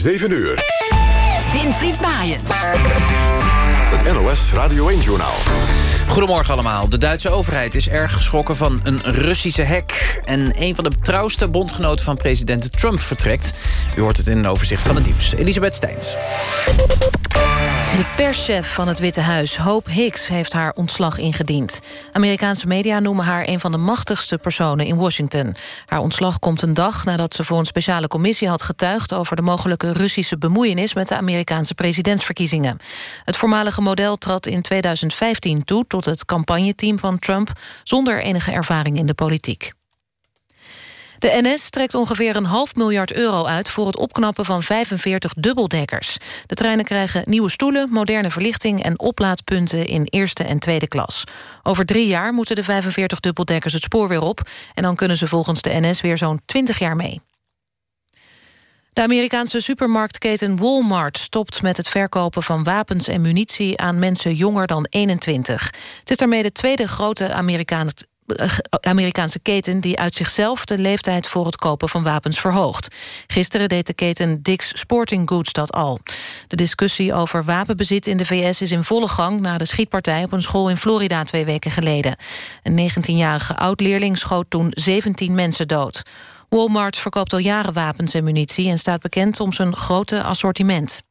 7 uur. Winfried Maaiens. Het NOS Radio 1-journaal. Goedemorgen allemaal. De Duitse overheid is erg geschrokken van een Russische hack. En een van de trouwste bondgenoten van president Trump vertrekt. U hoort het in een overzicht van het nieuws. Elisabeth Steins. De perschef van het Witte Huis, Hope Hicks, heeft haar ontslag ingediend. Amerikaanse media noemen haar een van de machtigste personen in Washington. Haar ontslag komt een dag nadat ze voor een speciale commissie had getuigd... over de mogelijke Russische bemoeienis met de Amerikaanse presidentsverkiezingen. Het voormalige model trad in 2015 toe tot het campagneteam van Trump... zonder enige ervaring in de politiek. De NS trekt ongeveer een half miljard euro uit... voor het opknappen van 45 dubbeldekkers. De treinen krijgen nieuwe stoelen, moderne verlichting... en oplaadpunten in eerste en tweede klas. Over drie jaar moeten de 45 dubbeldekkers het spoor weer op... en dan kunnen ze volgens de NS weer zo'n 20 jaar mee. De Amerikaanse supermarktketen Walmart stopt met het verkopen van wapens en munitie aan mensen jonger dan 21. Het is daarmee de tweede grote Amerikaanse Amerikaanse keten die uit zichzelf de leeftijd voor het kopen van wapens verhoogt. Gisteren deed de keten Dick's Sporting Goods dat al. De discussie over wapenbezit in de VS is in volle gang... na de schietpartij op een school in Florida twee weken geleden. Een 19-jarige oud-leerling schoot toen 17 mensen dood. Walmart verkoopt al jaren wapens en munitie... en staat bekend om zijn grote assortiment.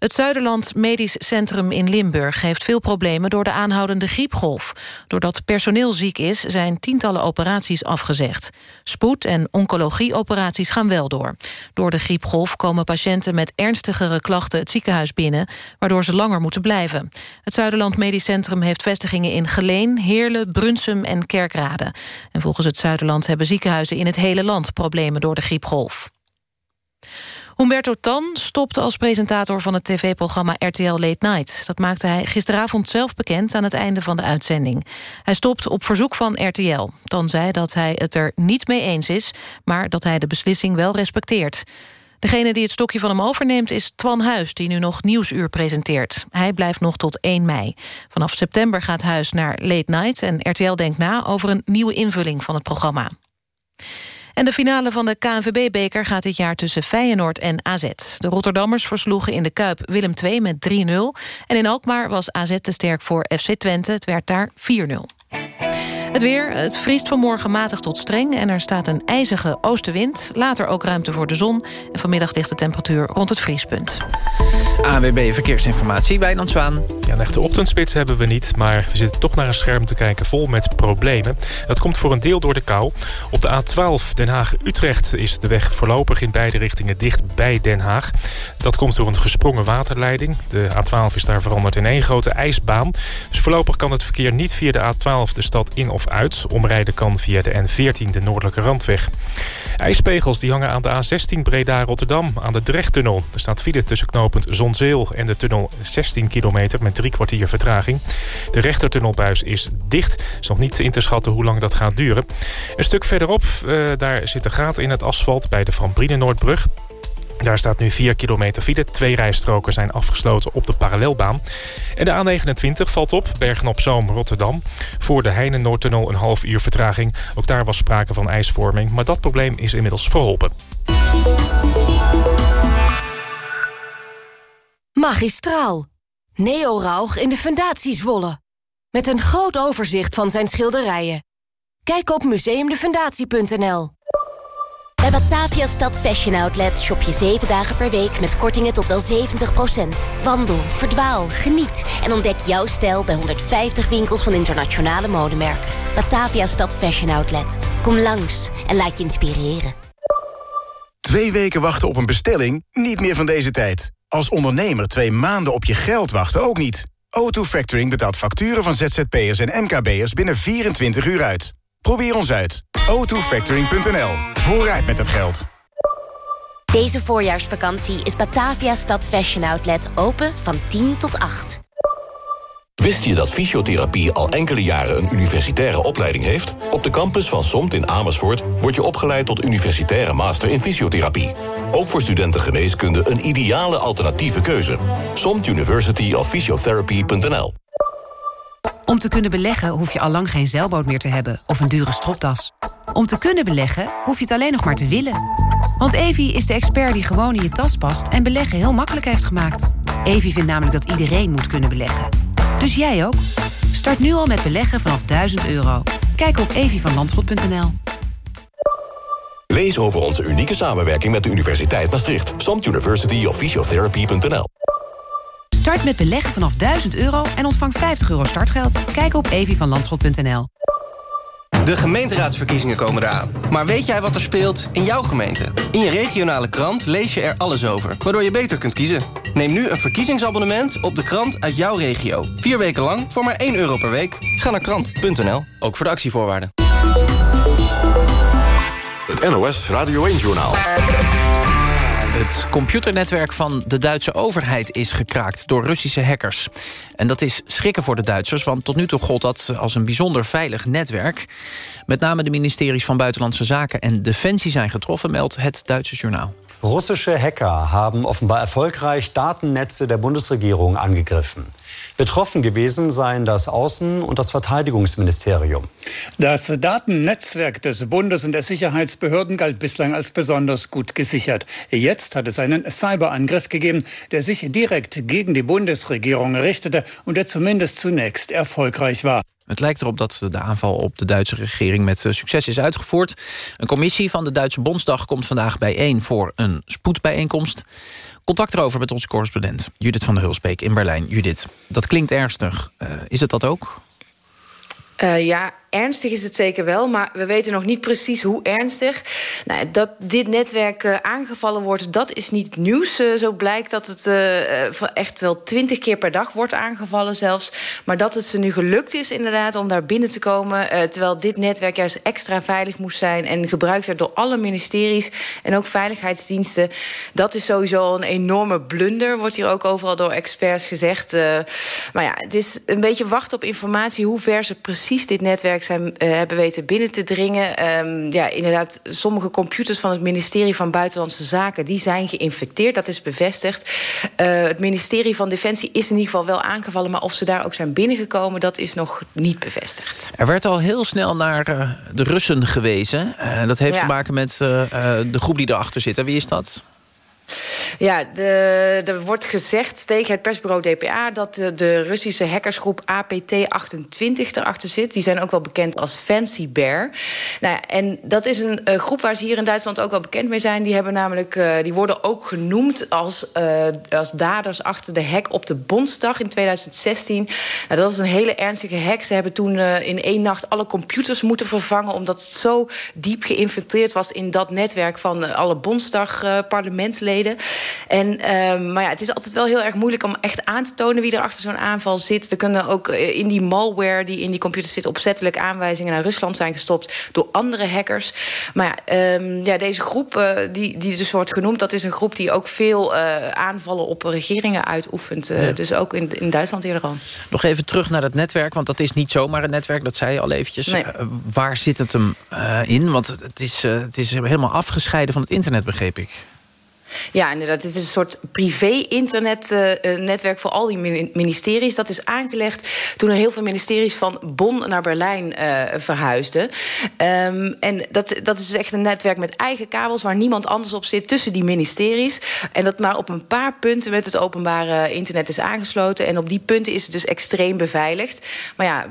Het Zuiderland Medisch Centrum in Limburg heeft veel problemen door de aanhoudende griepgolf. Doordat personeel ziek is, zijn tientallen operaties afgezegd. Spoed- en oncologieoperaties gaan wel door. Door de griepgolf komen patiënten met ernstigere klachten het ziekenhuis binnen, waardoor ze langer moeten blijven. Het Zuiderland Medisch Centrum heeft vestigingen in Geleen, Heerlen, Brunsum en Kerkrade. En volgens het Zuiderland hebben ziekenhuizen in het hele land problemen door de griepgolf. Humberto Tan stopte als presentator van het tv-programma RTL Late Night. Dat maakte hij gisteravond zelf bekend aan het einde van de uitzending. Hij stopt op verzoek van RTL. Tan zei dat hij het er niet mee eens is... maar dat hij de beslissing wel respecteert. Degene die het stokje van hem overneemt is Twan Huis... die nu nog Nieuwsuur presenteert. Hij blijft nog tot 1 mei. Vanaf september gaat Huis naar Late Night... en RTL denkt na over een nieuwe invulling van het programma. En de finale van de KNVB-beker gaat dit jaar tussen Feyenoord en AZ. De Rotterdammers versloegen in de Kuip Willem II met 3-0. En in Alkmaar was AZ te sterk voor FC Twente. Het werd daar 4-0. Het weer, het vriest vanmorgen matig tot streng... en er staat een ijzige oostenwind. Later ook ruimte voor de zon. En vanmiddag ligt de temperatuur rond het vriespunt. ANWB Verkeersinformatie, Wijnand Zwaan. Ja, een echte ochtendspits hebben we niet... maar we zitten toch naar een scherm te kijken vol met problemen. Dat komt voor een deel door de kou. Op de A12 Den Haag-Utrecht is de weg voorlopig in beide richtingen dicht bij Den Haag. Dat komt door een gesprongen waterleiding. De A12 is daar veranderd in één grote ijsbaan. Dus voorlopig kan het verkeer niet via de A12 de stad in of uit. Omrijden kan via de N14, de noordelijke randweg. IJspegels die hangen aan de A16 Breda-Rotterdam aan de Drechttunnel. Er staat file tussen knooppunt Zonzeel en de tunnel 16 kilometer... met drie kwartier vertraging. De rechtertunnelbuis is dicht. Is nog niet in te schatten hoe lang dat gaat duren. Een stuk verderop, uh, daar zit een gaten in het asfalt... bij de Van Brienenoordbrug. Daar staat nu 4 kilometer file. Twee rijstroken zijn afgesloten op de parallelbaan. En de A29 valt op, Bergen-op-Zoom, Rotterdam. Voor de Heinen-Noordtunnel een half uur vertraging. Ook daar was sprake van ijsvorming, maar dat probleem is inmiddels verholpen. Magistraal. Neo Rauch in de Fundatie Zwolle. Met een groot overzicht van zijn schilderijen. Kijk op museumdefundatie.nl. Batavia Stad Fashion Outlet shop je 7 dagen per week met kortingen tot wel 70%. Wandel, verdwaal, geniet en ontdek jouw stijl bij 150 winkels van internationale modemerken. Batavia Stad Fashion Outlet. Kom langs en laat je inspireren. Twee weken wachten op een bestelling? Niet meer van deze tijd. Als ondernemer twee maanden op je geld wachten ook niet. O2 Factoring betaalt facturen van ZZP'ers en MKB'ers binnen 24 uur uit. Probeer ons uit. o2factoring.nl. Vooruit met het geld. Deze voorjaarsvakantie is Batavia Stad Fashion Outlet open van 10 tot 8. Wist je dat fysiotherapie al enkele jaren een universitaire opleiding heeft? Op de campus van SOMT in Amersfoort word je opgeleid tot universitaire master in fysiotherapie. Ook voor studenten geneeskunde een ideale alternatieve keuze. SOMT University of Physiotherapy.nl om te kunnen beleggen hoef je al lang geen zeilboot meer te hebben of een dure stropdas. Om te kunnen beleggen hoef je het alleen nog maar te willen. Want Evi is de expert die gewoon in je tas past en beleggen heel makkelijk heeft gemaakt. Evi vindt namelijk dat iedereen moet kunnen beleggen. Dus jij ook? Start nu al met beleggen vanaf 1000 euro. Kijk op evievanlandschot.nl. Lees over onze unieke samenwerking met de Universiteit Maastricht. Samt University of Start met beleggen vanaf 1000 euro en ontvang 50 euro startgeld. Kijk op evievanlandschot.nl. De gemeenteraadsverkiezingen komen eraan. Maar weet jij wat er speelt in jouw gemeente? In je regionale krant lees je er alles over, waardoor je beter kunt kiezen. Neem nu een verkiezingsabonnement op de krant uit jouw regio. Vier weken lang voor maar 1 euro per week. Ga naar krant.nl, ook voor de actievoorwaarden. Het NOS Radio 1-journaal. Het computernetwerk van de Duitse overheid is gekraakt door Russische hackers. En dat is schrikken voor de Duitsers, want tot nu toe gold dat als een bijzonder veilig netwerk. Met name de ministeries van Buitenlandse Zaken en Defensie zijn getroffen, meldt het Duitse journaal. Russische Hacker haben offenbar erfolgreich Datennetze der Bundesregierung angegriffen. Betroffen gewesen seien das Außen- und das Verteidigungsministerium. Das Datennetzwerk des Bundes und der Sicherheitsbehörden galt bislang als besonders gut gesichert. Jetzt hat es einen Cyberangriff gegeben, der sich direkt gegen die Bundesregierung richtete und der zumindest zunächst erfolgreich war. Het lijkt erop dat de aanval op de Duitse regering met eh, succes is uitgevoerd. Een commissie van de Duitse Bondsdag komt vandaag bijeen voor een spoedbijeenkomst. Contact erover met onze correspondent Judith van der Hulsbeek in Berlijn. Judith, dat klinkt ernstig. Uh, is het dat ook? Uh, ja, ernstig is het zeker wel, maar we weten nog niet precies hoe ernstig. Nou, dat dit netwerk uh, aangevallen wordt, dat is niet nieuws. Uh, zo blijkt dat het uh, echt wel twintig keer per dag wordt aangevallen zelfs. Maar dat het ze nu gelukt is inderdaad om daar binnen te komen... terwijl dit netwerk juist extra veilig moest zijn... en gebruikt werd door alle ministeries en ook veiligheidsdiensten. Dat is sowieso een enorme blunder, wordt hier ook overal door experts gezegd. maar ja, het is een beetje wachten op informatie... hoe ver ze precies dit netwerk zijn, uh, hebben weten binnen te dringen. Um, ja, inderdaad, sommige computers van het ministerie van Buitenlandse Zaken... die zijn geïnfecteerd, dat is bevestigd. Uh, het ministerie van Defensie is in ieder geval wel aangevallen... maar of ze daar ook zijn binnengekomen, dat is nog niet bevestigd. Er werd al heel snel naar uh, de Russen gewezen. dat heeft ja. te maken met de groep die erachter zit. En wie is dat? Ja, er wordt gezegd tegen het persbureau DPA... dat de, Russische hackersgroep APT28 erachter zit. Die zijn ook wel bekend als Fancy Bear. Nou, en dat is een uh, groep waar ze hier in Duitsland ook wel bekend mee zijn. Die, hebben namelijk, uh, die worden ook genoemd als, uh, als daders achter de hack op de Bondsdag in 2016. Nou, dat is een hele ernstige hack. Ze hebben toen in één nacht alle computers moeten vervangen... omdat het zo diep geïnfiltreerd was in dat netwerk... van alle Bondsdag-parlementsleden. En, um, maar ja, het is altijd wel heel erg moeilijk om echt aan te tonen wie er achter zo'n aanval zit. Er kunnen ook in die malware die in die computers zit opzettelijk aanwijzingen naar Rusland zijn gestopt door andere hackers. Maar ja, um, ja deze groep uh, die, die dus wordt genoemd, dat is een groep die ook veel uh, aanvallen op regeringen uitoefent. Ja. Dus ook in, in Duitsland eerder al. Nog even terug naar het netwerk, want dat is niet zomaar een netwerk, dat zei je al eventjes. Nee. waar zit het hem in? Want het is, het is helemaal afgescheiden van het internet, begreep ik. Ja, inderdaad. Het is een soort privé-internetnetwerk uh, voor al die ministeries. Dat is aangelegd toen er heel veel ministeries van Bonn naar Berlijn uh, verhuisden. Um, en dat, dat is echt een netwerk met eigen kabels... waar niemand anders op zit tussen die ministeries. En dat maar op een paar punten met het openbare internet is aangesloten. En op die punten is het dus extreem beveiligd. Maar ja,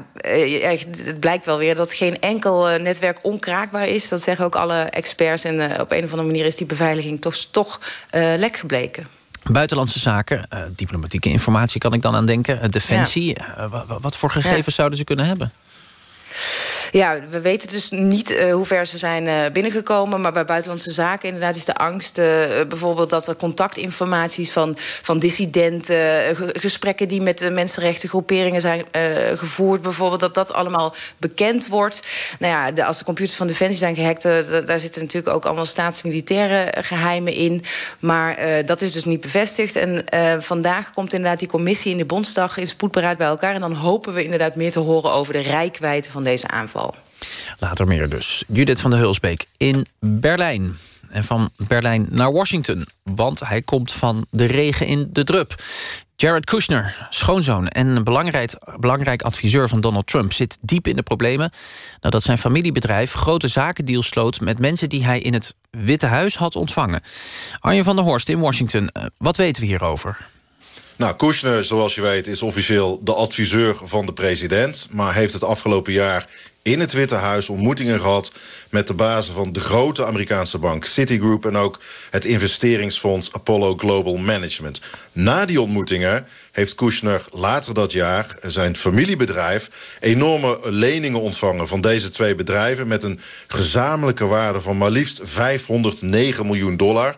het blijkt wel weer dat geen enkel netwerk onkraakbaar is. Dat zeggen ook alle experts. En op een of andere manier is die beveiliging toch... toch lek gebleken. Buitenlandse zaken, uh, diplomatieke informatie kan ik dan aan denken. Uh, defensie, ja. wat voor gegevens ja. zouden ze kunnen hebben? Ja, we weten dus niet uh, hoe ver ze zijn uh, binnengekomen. Maar bij buitenlandse zaken inderdaad is de angst... Uh, bijvoorbeeld dat er contactinformaties van, van dissidenten... gesprekken die met de mensenrechtengroeperingen zijn gevoerd... bijvoorbeeld dat dat allemaal bekend wordt. Nou ja, als de computers van Defensie zijn gehackt... daar zitten natuurlijk ook allemaal staatsmilitaire geheimen in. Maar dat is dus niet bevestigd. En vandaag komt inderdaad die commissie in de Bondsdag... in spoedberaad bij elkaar. En dan hopen we inderdaad meer te horen over de rijkwijde van deze aanval. Later meer dus. Judith van der Hulsbeek in Berlijn. En van Berlijn naar Washington. Want hij komt van de regen in de drup. Jared Kushner, schoonzoon en belangrijk, belangrijk adviseur van Donald Trump... zit diep in de problemen nadat zijn familiebedrijf grote zakendeals sloot... met mensen die hij in het Witte Huis had ontvangen. Arjen van der Horst in Washington, eh, wat weten we hierover? Nou, Kushner, zoals je weet, is officieel de adviseur van de president... maar heeft het afgelopen jaar in het Witte Huis ontmoetingen gehad... met de bazen van de grote Amerikaanse bank Citigroup... en ook het investeringsfonds Apollo Global Management. Na die ontmoetingen heeft Kushner later dat jaar zijn familiebedrijf... enorme leningen ontvangen van deze twee bedrijven... met een gezamenlijke waarde van maar liefst 509 miljoen dollar...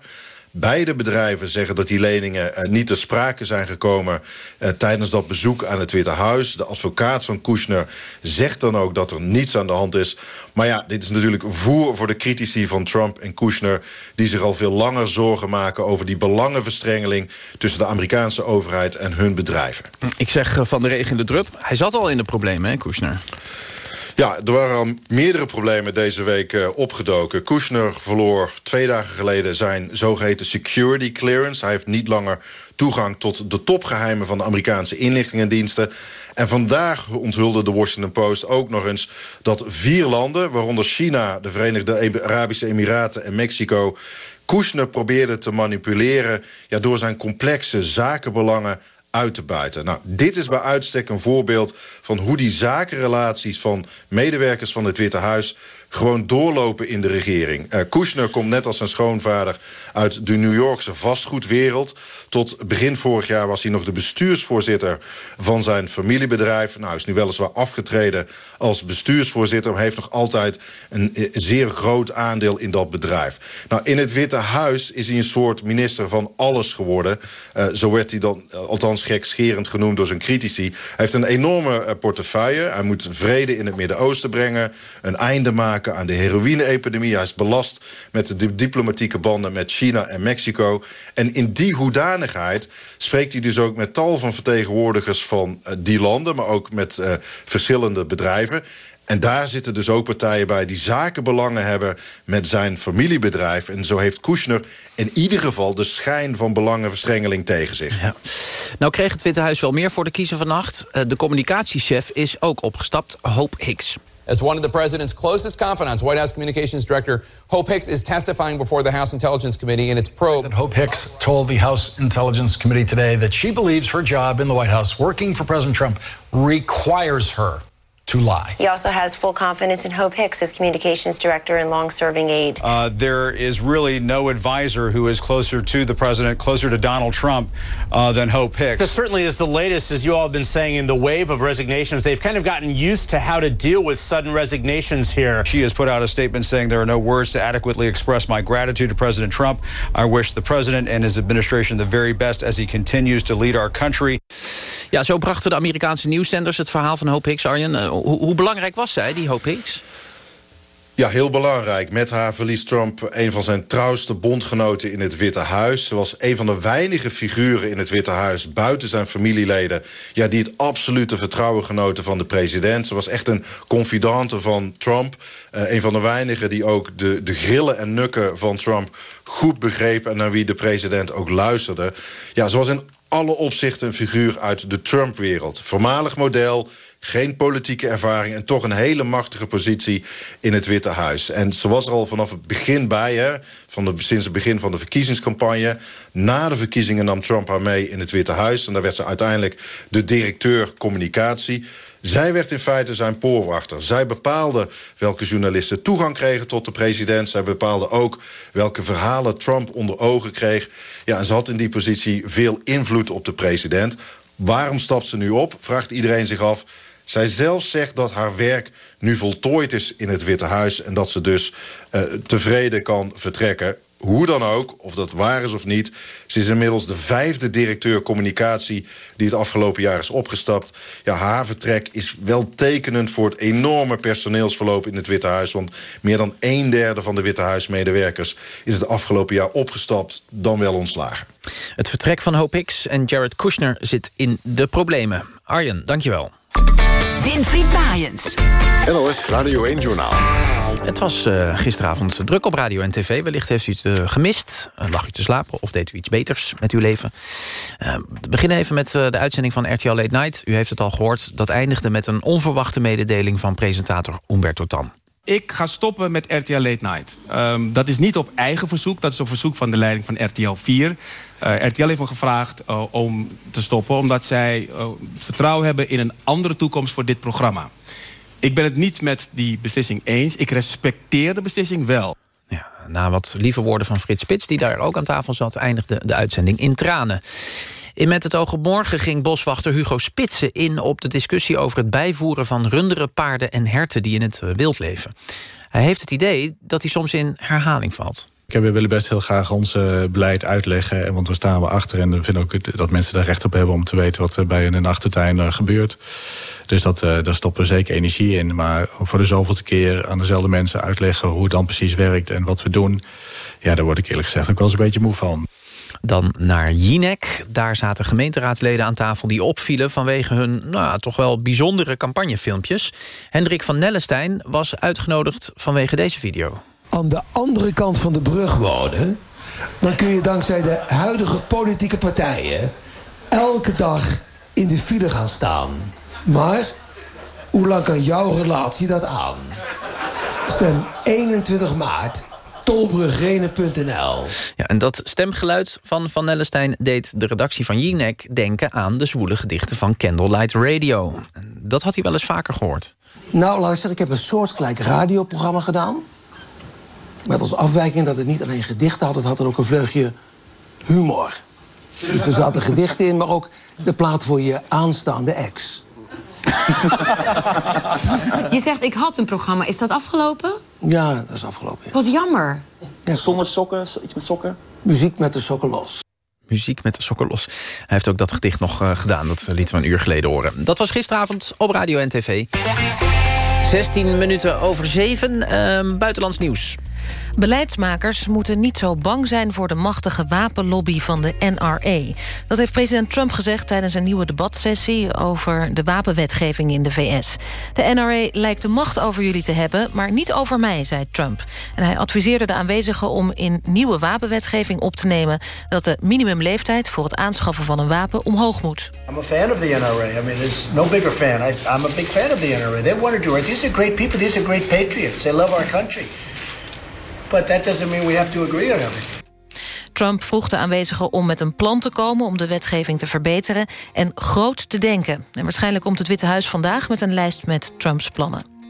Beide bedrijven zeggen dat die leningen uh, niet ter sprake zijn gekomen... Uh, tijdens dat bezoek aan het Witte Huis. De advocaat van Kushner zegt dan ook dat er niets aan de hand is. Maar ja, dit is natuurlijk voer voor de critici van Trump en Kushner... die zich al veel langer zorgen maken over die belangenverstrengeling... tussen de Amerikaanse overheid en hun bedrijven. Ik zeg uh, van de regen de drup. Hij zat al in de problemen, hè, Kushner? Ja, er waren al meerdere problemen deze week uh, opgedoken. Kushner verloor twee dagen geleden zijn zogeheten security clearance. Hij heeft niet langer toegang tot de topgeheimen van de Amerikaanse inlichtingendiensten. En vandaag onthulde de Washington Post ook nog eens dat vier landen... waaronder China, de Verenigde Arabische Emiraten en Mexico... Kushner probeerde te manipuleren ja, door zijn complexe zakenbelangen uit te buiten. Nou, dit is bij uitstek een voorbeeld van hoe die zakenrelaties van medewerkers van het Witte Huis gewoon doorlopen in de regering. Uh, Kushner komt net als zijn schoonvader uit de New Yorkse vastgoedwereld. Tot begin vorig jaar was hij nog de bestuursvoorzitter van zijn familiebedrijf. Nou, is nu weliswaar afgetreden als bestuursvoorzitter... maar heeft nog altijd een, een zeer groot aandeel in dat bedrijf. Nou, in het Witte Huis is hij een soort minister van alles geworden. Uh, zo werd hij dan, althans gekscherend genoemd door zijn critici. Hij heeft een enorme portefeuille. Hij moet vrede in het Midden-Oosten brengen. Een einde maken aan de heroïne-epidemie. Hij is belast met de diplomatieke banden met China en Mexico. En in die hoedanigheid spreekt hij dus ook met tal van vertegenwoordigers van uh, die landen... maar ook met uh, verschillende bedrijven. En daar zitten dus ook partijen bij die zakenbelangen hebben met zijn familiebedrijf. En zo heeft Kushner in ieder geval de schijn van belangenverstrengeling tegen zich. Ja. Nou kreeg het Witte Huis wel meer voor de kiezer vannacht. Uh, de communicatiechef is ook opgestapt, Hope Hicks. As one of the president's closest confidants, White House Communications Director Hope Hicks is testifying before the House Intelligence Committee in its probe. Hope Hicks told the House Intelligence Committee today that she believes her job in the White House, working for President Trump, requires her to lie. He also has full confidence in Hope Hicks as communications director and long-serving aide. Uh, there is really no advisor who is closer to the president, closer to Donald Trump uh, than Hope Hicks. This certainly is the latest, as you all have been saying, in the wave of resignations. They've kind of gotten used to how to deal with sudden resignations here. She has put out a statement saying there are no words to adequately express my gratitude to President Trump. I wish the president and his administration the very best as he continues to lead our country. Ja, zo brachten de Amerikaanse nieuwszenders het verhaal van Hope Hicks, Arjen. Uh, hoe, hoe, belangrijk was zij, die Hope Hicks? Ja, heel belangrijk. Met haar verliest Trump een van zijn trouwste bondgenoten in het Witte Huis. Ze was een van de weinige figuren in het Witte Huis... buiten zijn familieleden... Ja, die het absolute vertrouwen genoten van de president. Ze was echt een confidante van Trump. Uh, een van de weinigen die ook de, de grillen en nukken van Trump goed begreep... en naar wie de president ook luisterde. Ja, ze was in alle opzichten een figuur uit de Trump-wereld. Voormalig model, geen politieke ervaring... en toch een hele machtige positie in het Witte Huis. En ze was er al vanaf het begin bij, hè, van de, sinds het begin van de verkiezingscampagne. Na de verkiezingen nam Trump haar mee in het Witte Huis... en daar werd ze uiteindelijk de directeur communicatie... Zij werd in feite zijn poorwachter. Zij bepaalde welke journalisten toegang kregen tot de president. Zij bepaalde ook welke verhalen Trump onder ogen kreeg. Ja, en ze had in die positie veel invloed op de president. Waarom stapt ze nu op, vraagt iedereen zich af. Zij zelf zegt dat haar werk nu voltooid is in het Witte Huis... en dat ze dus uh, tevreden kan vertrekken. Hoe dan ook, of dat waar is of niet... ze is inmiddels de vijfde directeur communicatie... die het afgelopen jaar is opgestapt. Ja, haar vertrek is wel tekenend voor het enorme personeelsverloop in het Witte Huis. Want meer dan een derde van de Witte Huismedewerkers... is het afgelopen jaar opgestapt, dan wel ontslagen. Het vertrek van Hope Hicks en Jared Kushner zit in de problemen. Arjen, dankjewel. Winfried Maaiens. NOS Radio 1 Journaal. Het was uh, gisteravond druk op radio en tv. Wellicht heeft u het uh, gemist. Uh, lag u te slapen of deed u iets beters met uw leven. we beginnen even met de uitzending van RTL Late Night. U heeft het al gehoord. Dat eindigde met een onverwachte mededeling van presentator Umberto Tan. Ik ga stoppen met RTL Late Night. Um, dat is niet op eigen verzoek, dat is op verzoek van de leiding van RTL 4. Uh, RTL heeft me gevraagd uh, om te stoppen... omdat zij uh, vertrouwen hebben in een andere toekomst voor dit programma. Ik ben het niet met die beslissing eens. Ik respecteer de beslissing wel. Ja, na wat lieve woorden van Frits Spits, die daar ook aan tafel zat... eindigde de uitzending in tranen. In Met het oog op morgen ging boswachter Hugo Spitsen in op de discussie over het bijvoeren van runderen, paarden en herten die in het wild leven. Hij heeft het idee dat hij soms in herhaling valt. We willen best heel graag ons beleid uitleggen. Want we staan we achter. En we vinden ook dat mensen daar recht op hebben om te weten wat er bij hun in achtertuin gebeurt. Dus dat, daar stoppen we zeker energie in. Maar voor de zoveelste keer aan dezelfde mensen uitleggen hoe het dan precies werkt en wat we doen. Ja, daar word ik eerlijk gezegd ook wel eens een beetje moe van. Dan naar Jinek. Daar zaten gemeenteraadsleden aan tafel die opvielen... vanwege hun nou, toch wel bijzondere campagnefilmpjes. Hendrik van Nellestein was uitgenodigd vanwege deze video. Aan de andere kant van de brug wonen... dan kun je dankzij de huidige politieke partijen... elke dag in de file gaan staan. Maar hoe lang kan jouw relatie dat aan? Stem 21 maart tolbrugrenen.nl. Ja, en dat stemgeluid van Van Nellestein deed de redactie van Jinek denken aan de zwoele gedichten van Candlelight Radio. Dat had hij wel eens vaker gehoord. Nou, laat ik zeggen, ik heb een soortgelijk radioprogramma gedaan. Met als afwijking dat het niet alleen gedichten had, het had er ook een vleugje humor. Dus er zaten gedichten in, maar ook de plaat voor je aanstaande ex. Je zegt, ik had een programma. Is dat afgelopen? Ja, dat is afgelopen. Ja. Wat jammer. Ja. Zonder sokken, iets met sokken? Muziek met de sokken los. Muziek met de sokken los. Hij heeft ook dat gedicht nog uh, gedaan. Dat lieten we een uur geleden horen. Dat was gisteravond op Radio en TV. 16 minuten over 7. Uh, buitenlands nieuws. Beleidsmakers moeten niet zo bang zijn voor de machtige wapenlobby van de NRA. Dat heeft president Trump gezegd tijdens een nieuwe debatsessie over de wapenwetgeving in de VS. De NRA lijkt de macht over jullie te hebben, maar niet over mij, zei Trump. En hij adviseerde de aanwezigen om in nieuwe wapenwetgeving op te nemen dat de minimumleeftijd voor het aanschaffen van een wapen omhoog moet. I'm a fan of the NRA. I mean, there's no bigger fan. I, I'm a big fan of the NRA. They want to do it. These are great people. These are great patriots. They love our country. But that doesn't mean we have to agree on everything. Trump vroeg de aanwezigen om met een plan te komen... om de wetgeving te verbeteren en groot te denken. En waarschijnlijk komt het Witte Huis vandaag met een lijst met Trumps plannen.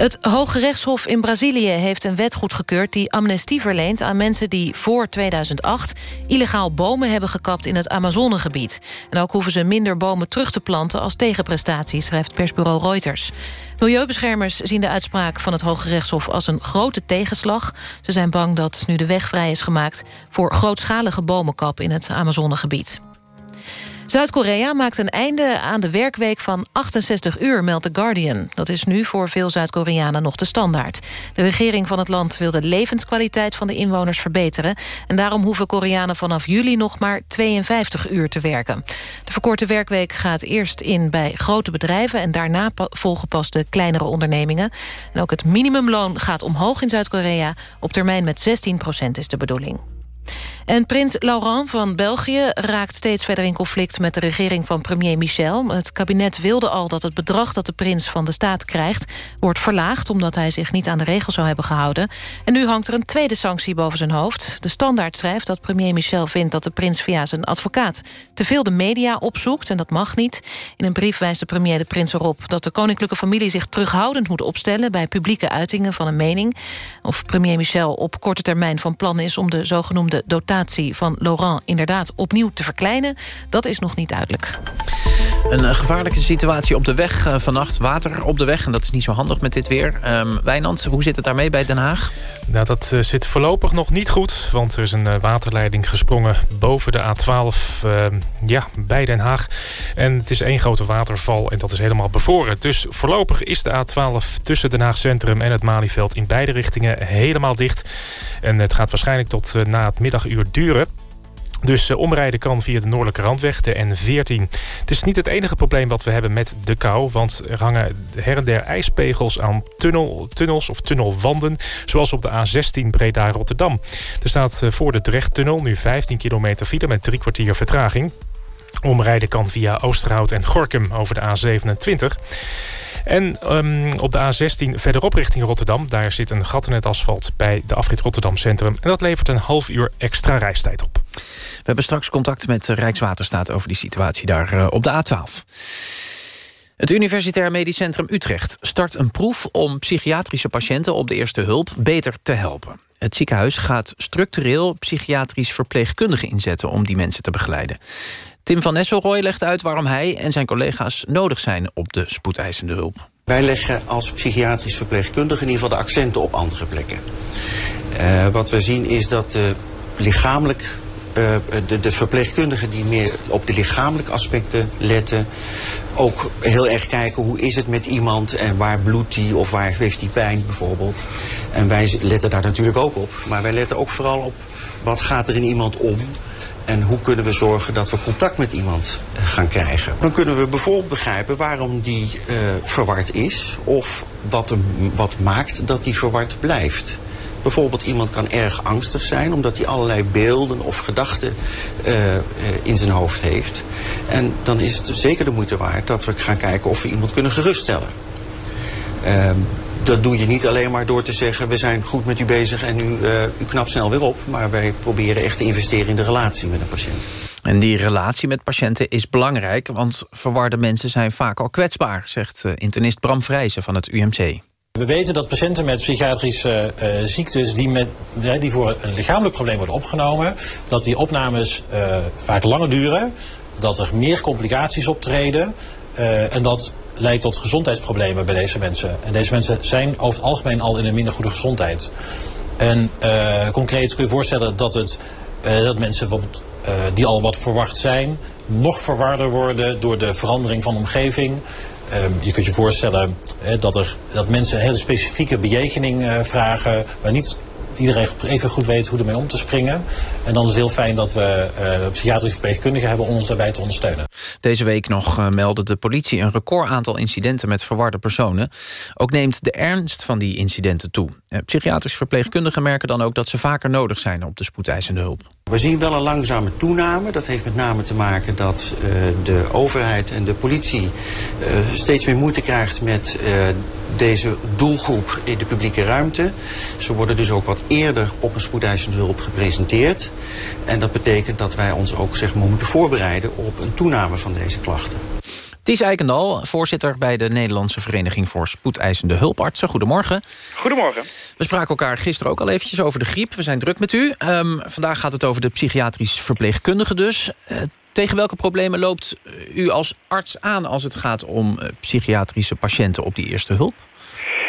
Het Hoge Rechtshof in Brazilië heeft een wet goedgekeurd... die amnestie verleent aan mensen die voor 2008... illegaal bomen hebben gekapt in het Amazonegebied. En ook hoeven ze minder bomen terug te planten... als tegenprestatie, schrijft persbureau Reuters. Milieubeschermers zien de uitspraak van het Hoge Rechtshof... als een grote tegenslag. Ze zijn bang dat nu de weg vrij is gemaakt... voor grootschalige bomenkap in het Amazonegebied. Zuid-Korea maakt een einde aan de werkweek van 68 uur, meldt The Guardian. Dat is nu voor veel Zuid-Koreanen nog de standaard. De regering van het land wil de levenskwaliteit van de inwoners verbeteren. En daarom hoeven Koreanen vanaf juli nog maar 52 uur te werken. De verkorte werkweek gaat eerst in bij grote bedrijven... en daarna volgen pas de kleinere ondernemingen. En ook het minimumloon gaat omhoog in Zuid-Korea. Op termijn met 16 procent is de bedoeling. En prins Laurent van België raakt steeds verder in conflict... met de regering van premier Michel. Het kabinet wilde al dat het bedrag dat de prins van de staat krijgt... wordt verlaagd omdat hij zich niet aan de regels zou hebben gehouden. En nu hangt er een tweede sanctie boven zijn hoofd. De Standaard schrijft dat premier Michel vindt dat de prins via zijn advocaat... te veel de media opzoekt en dat mag niet. In een brief wijst de premier de prins erop... dat de koninklijke familie zich terughoudend moet opstellen... bij publieke uitingen van een mening. Of premier Michel op korte termijn van plan is om de zogenoemde dotatie van Laurent inderdaad opnieuw te verkleinen... dat is nog niet duidelijk. Een uh, gevaarlijke situatie op de weg uh, vannacht. Water op de weg, en dat is niet zo handig met dit weer. Um, Wijnand, hoe zit het daarmee bij Den Haag? Nou, dat uh, zit voorlopig nog niet goed. Want er is een waterleiding gesprongen boven de A12 ehm, ja, bij Den Haag. En het is één grote waterval en dat is helemaal bevroren. Dus voorlopig is de A12 tussen Den Haag Centrum en het Malieveld... in beide richtingen helemaal dicht. En het gaat waarschijnlijk tot na het middaguur duren. Dus omrijden kan via de Noordelijke Randweg, de N14. Het is niet het enige probleem wat we hebben met de kou... want er hangen her en der ijspegels aan tunnel, tunnels of tunnelwanden... zoals op de A16 Breda-Rotterdam. Er staat voor de Drechttunnel nu 15 kilometer file... met drie kwartier vertraging. Omrijden kan via Oosterhout en Gorkum over de A27. En um, op de A16 verderop richting Rotterdam... daar zit een gat in het asfalt bij de afrit Rotterdam Centrum. En dat levert een half uur extra reistijd op. We hebben straks contact met Rijkswaterstaat over die situatie daar uh, op de A12. Het Universitair Medisch Centrum Utrecht start een proef... om psychiatrische patiënten op de eerste hulp beter te helpen. Het ziekenhuis gaat structureel psychiatrisch verpleegkundigen inzetten... om die mensen te begeleiden. Tim van Nesselrooy legt uit waarom hij en zijn collega's nodig zijn op de spoedeisende hulp. Wij leggen als psychiatrisch verpleegkundige in ieder geval de accenten op andere plekken. Uh, wat we zien is dat uh, lichamelijk uh, de, de, verpleegkundigen die meer op de lichamelijke aspecten letten. Ook heel erg kijken hoe is het met iemand en waar bloedt hij of waar heeft hij pijn bijvoorbeeld. En wij letten daar natuurlijk ook op. Maar wij letten ook vooral op wat gaat er in iemand om. En hoe kunnen we zorgen dat we contact met iemand gaan krijgen? Dan kunnen we bijvoorbeeld begrijpen waarom die uh, verward is... of wat, hem, wat maakt dat die verward blijft. Bijvoorbeeld iemand kan erg angstig zijn... omdat hij allerlei beelden of gedachten uh, uh, in zijn hoofd heeft. En dan is het zeker de moeite waard dat we gaan kijken of we iemand kunnen geruststellen. Uh, dat doe je niet alleen maar door te zeggen... we zijn goed met u bezig en u, uh, u knapt snel weer op. Maar wij proberen echt te investeren in de relatie met een patiënt. En die relatie met patiënten is belangrijk... want verwarde mensen zijn vaak al kwetsbaar... zegt internist Bram Vrijzen van het UMC. We weten dat patiënten met psychiatrische uh, ziektes... Die, met, die voor een lichamelijk probleem worden opgenomen... dat die opnames uh, vaak langer duren... dat er meer complicaties optreden... Uh, en dat leidt tot gezondheidsproblemen bij deze mensen. En deze mensen zijn over het algemeen al in een minder goede gezondheid. En concreet kun je voorstellen dat, het, dat mensen bijvoorbeeld, die al wat verwacht zijn... nog verwarder worden door de verandering van omgeving. Je kunt je voorstellen dat, er, dat mensen een hele specifieke bejegening vragen... waar niet iedereen even goed weet hoe ermee om te springen. En dan is het heel fijn dat we uh, psychiatrische verpleegkundigen hebben om ons daarbij te ondersteunen. Deze week nog uh, meldde de politie een record aantal incidenten met verwarde personen. Ook neemt de ernst van die incidenten toe. Uh, psychiatrische verpleegkundigen merken dan ook dat ze vaker nodig zijn op de spoedeisende hulp. We zien wel een langzame toename. Dat heeft met name te maken dat uh, de overheid en de politie uh, steeds meer moeite krijgt met uh, deze doelgroep in de publieke ruimte. Ze worden dus ook wat eerder op een spoedeisende hulp gepresenteerd. En dat betekent dat wij ons ook zeg maar, moeten voorbereiden op een toename van deze klachten. Ties Eikendal, voorzitter bij de Nederlandse Vereniging voor Spoedeisende Hulpartsen. Goedemorgen. Goedemorgen. We spraken elkaar gisteren ook al eventjes over de griep. We zijn druk met u. Um, vandaag gaat het over de psychiatrisch verpleegkundige dus. Uh, tegen welke problemen loopt u als arts aan als het gaat om uh, psychiatrische patiënten op die eerste hulp?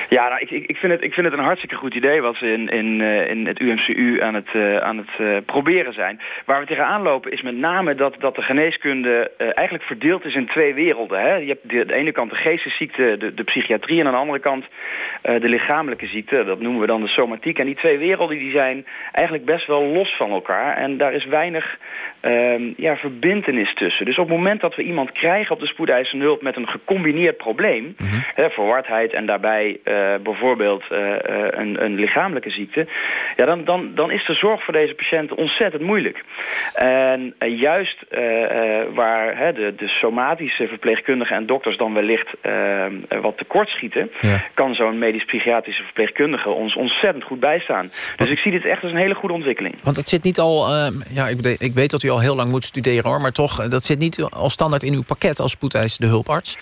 Ja, nou, ik, ik, vind het, ik vind het een hartstikke goed idee wat ze in, in, in het UMCU aan het, aan het proberen zijn. Waar we tegenaan lopen is met name dat, dat de geneeskunde eigenlijk verdeeld is in twee werelden. Hè? Je hebt de, de ene kant de geestesziekte, de, de psychiatrie... en aan de andere kant de lichamelijke ziekte. Dat noemen we dan de somatiek. En die twee werelden die zijn eigenlijk best wel los van elkaar. En daar is weinig um, ja, verbindenis tussen. Dus op het moment dat we iemand krijgen op de spoedeisende hulp... met een gecombineerd probleem, mm -hmm. hè, verwardheid en daarbij... Uh, bijvoorbeeld uh, uh, een, een, lichamelijke ziekte... Ja, dan, dan, dan is de zorg voor deze patiënten ontzettend moeilijk. En juist waar hè, de, de somatische verpleegkundigen en dokters dan wellicht wat tekortschieten... Ja. kan zo'n medisch-psychiatrische verpleegkundige ons ontzettend goed bijstaan. Dus ik zie dit echt als een hele goede ontwikkeling. Want het zit niet al... ja, ik, ik weet dat u al heel lang moet studeren hoor... maar toch, dat zit niet al standaard in uw pakket als spoedeisende hulparts?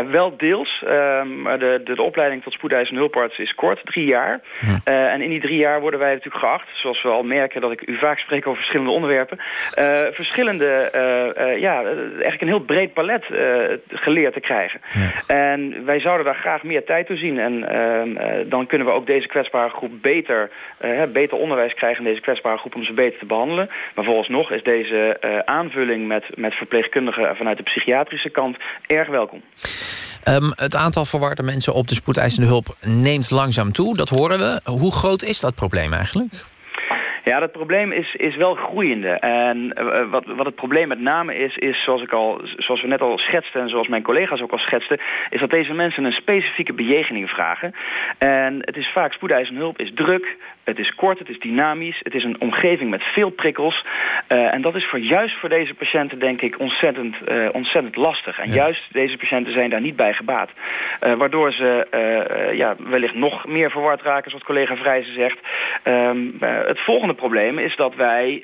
Uh, wel deels. De, de, de, opleiding tot spoedeisende hulparts is kort, drie jaar. Ja. Uh, en in die drie jaar worden wij natuurlijk geacht, zoals we al merken dat ik u vaak spreek over verschillende onderwerpen, verschillende, ja, eigenlijk een heel breed palet geleerd te krijgen. Ja. En wij zouden daar graag meer tijd toe zien. En ehm, dan kunnen we ook deze kwetsbare groep beter, beter onderwijs krijgen in deze kwetsbare groep om ze beter te behandelen. Maar vooralsnog is deze aanvulling met, met verpleegkundigen vanuit de psychiatrische kant erg welkom. Um, het aantal verwarde mensen op de spoedeisende hulp neemt langzaam toe. Dat horen we. Hoe groot is dat probleem eigenlijk? Ja, dat probleem is, is wel groeiende. En uh, wat, wat het probleem met name is, is zoals, ik al, zoals we net al schetsten... en zoals mijn collega's ook al schetsten... is dat deze mensen een specifieke bejegening vragen. En het is vaak spoedeisende hulp, is druk, het is kort, het is dynamisch... het is een omgeving met veel prikkels. Uh, en dat is voor, juist voor deze patiënten, denk ik, ontzettend, uh, ontzettend lastig. En ja. juist deze patiënten zijn daar niet bij gebaat. waardoor ze ja, wellicht nog meer verward raken, zoals collega Vrijzen zegt. Um, het volgende probleem is dat wij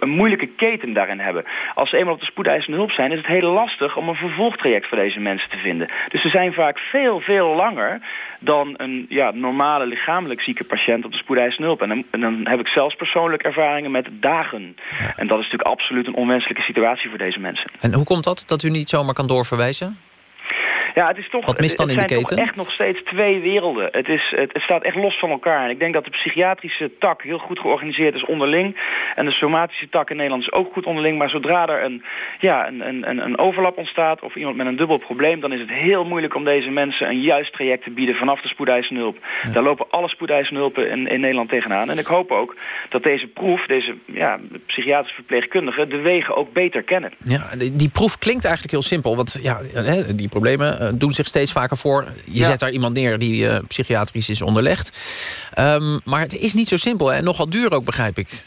een moeilijke keten daarin hebben. Als ze eenmaal op de spoedeisende hulp zijn... is het heel lastig om een vervolgtraject voor deze mensen te vinden. Dus ze zijn vaak veel, veel langer dan een ja, normale lichamelijk zieke patiënt op de spoedeisende hulp. En dan, en dan heb ik zelfs persoonlijk ervaringen met dagen. Ja. En dat is natuurlijk absoluut een onwenselijke situatie voor deze mensen. En hoe komt dat, dat u niet zomaar kan doorverwijzen? Ja, het is toch. Wat mist dan het in de zijn keten? toch echt nog steeds twee werelden. Het, is, het, het, staat echt los van elkaar. En ik denk dat de psychiatrische tak heel goed georganiseerd is onderling. En de somatische tak in Nederland is ook goed onderling. Maar zodra er een, ja, een, een, een overlap ontstaat of iemand met een dubbel probleem... dan is het heel moeilijk om deze mensen een juist traject te bieden vanaf de spoedeisende hulp. Ja. Daar lopen alle spoedeisende hulpen in, in Nederland tegenaan. En ik hoop ook dat deze proef, deze ja, psychiatrische verpleegkundigen... de wegen ook beter kennen. Ja, die, die proef klinkt eigenlijk heel simpel. Want ja, die problemen doen zich steeds vaker voor. Je ja. zet daar iemand neer die uh, psychiatrisch is onderlegd. Um, maar het is niet zo simpel en nogal duur ook, begrijp ik.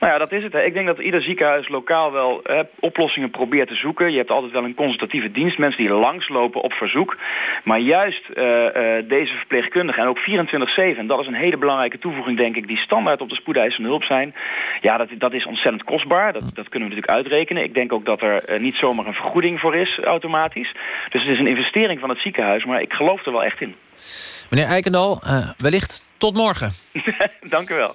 Nou ja, dat is het. Hè. Ik denk dat ieder ziekenhuis lokaal wel hè, oplossingen probeert te zoeken. Je hebt altijd wel een consultatieve dienst, mensen die langslopen op verzoek. Maar juist uh, uh, deze verpleegkundigen en ook 24-7, en dat is een hele belangrijke toevoeging denk ik, die standaard op de spoedeisende hulp zijn. Ja, dat, dat is ontzettend kostbaar. Dat, dat kunnen we natuurlijk uitrekenen. Ik denk ook dat er uh, niet zomaar een vergoeding voor is, automatisch. Dus het is een investering van het ziekenhuis, maar ik geloof er wel echt in. Meneer Eikendal, wellicht tot morgen. Dank u wel.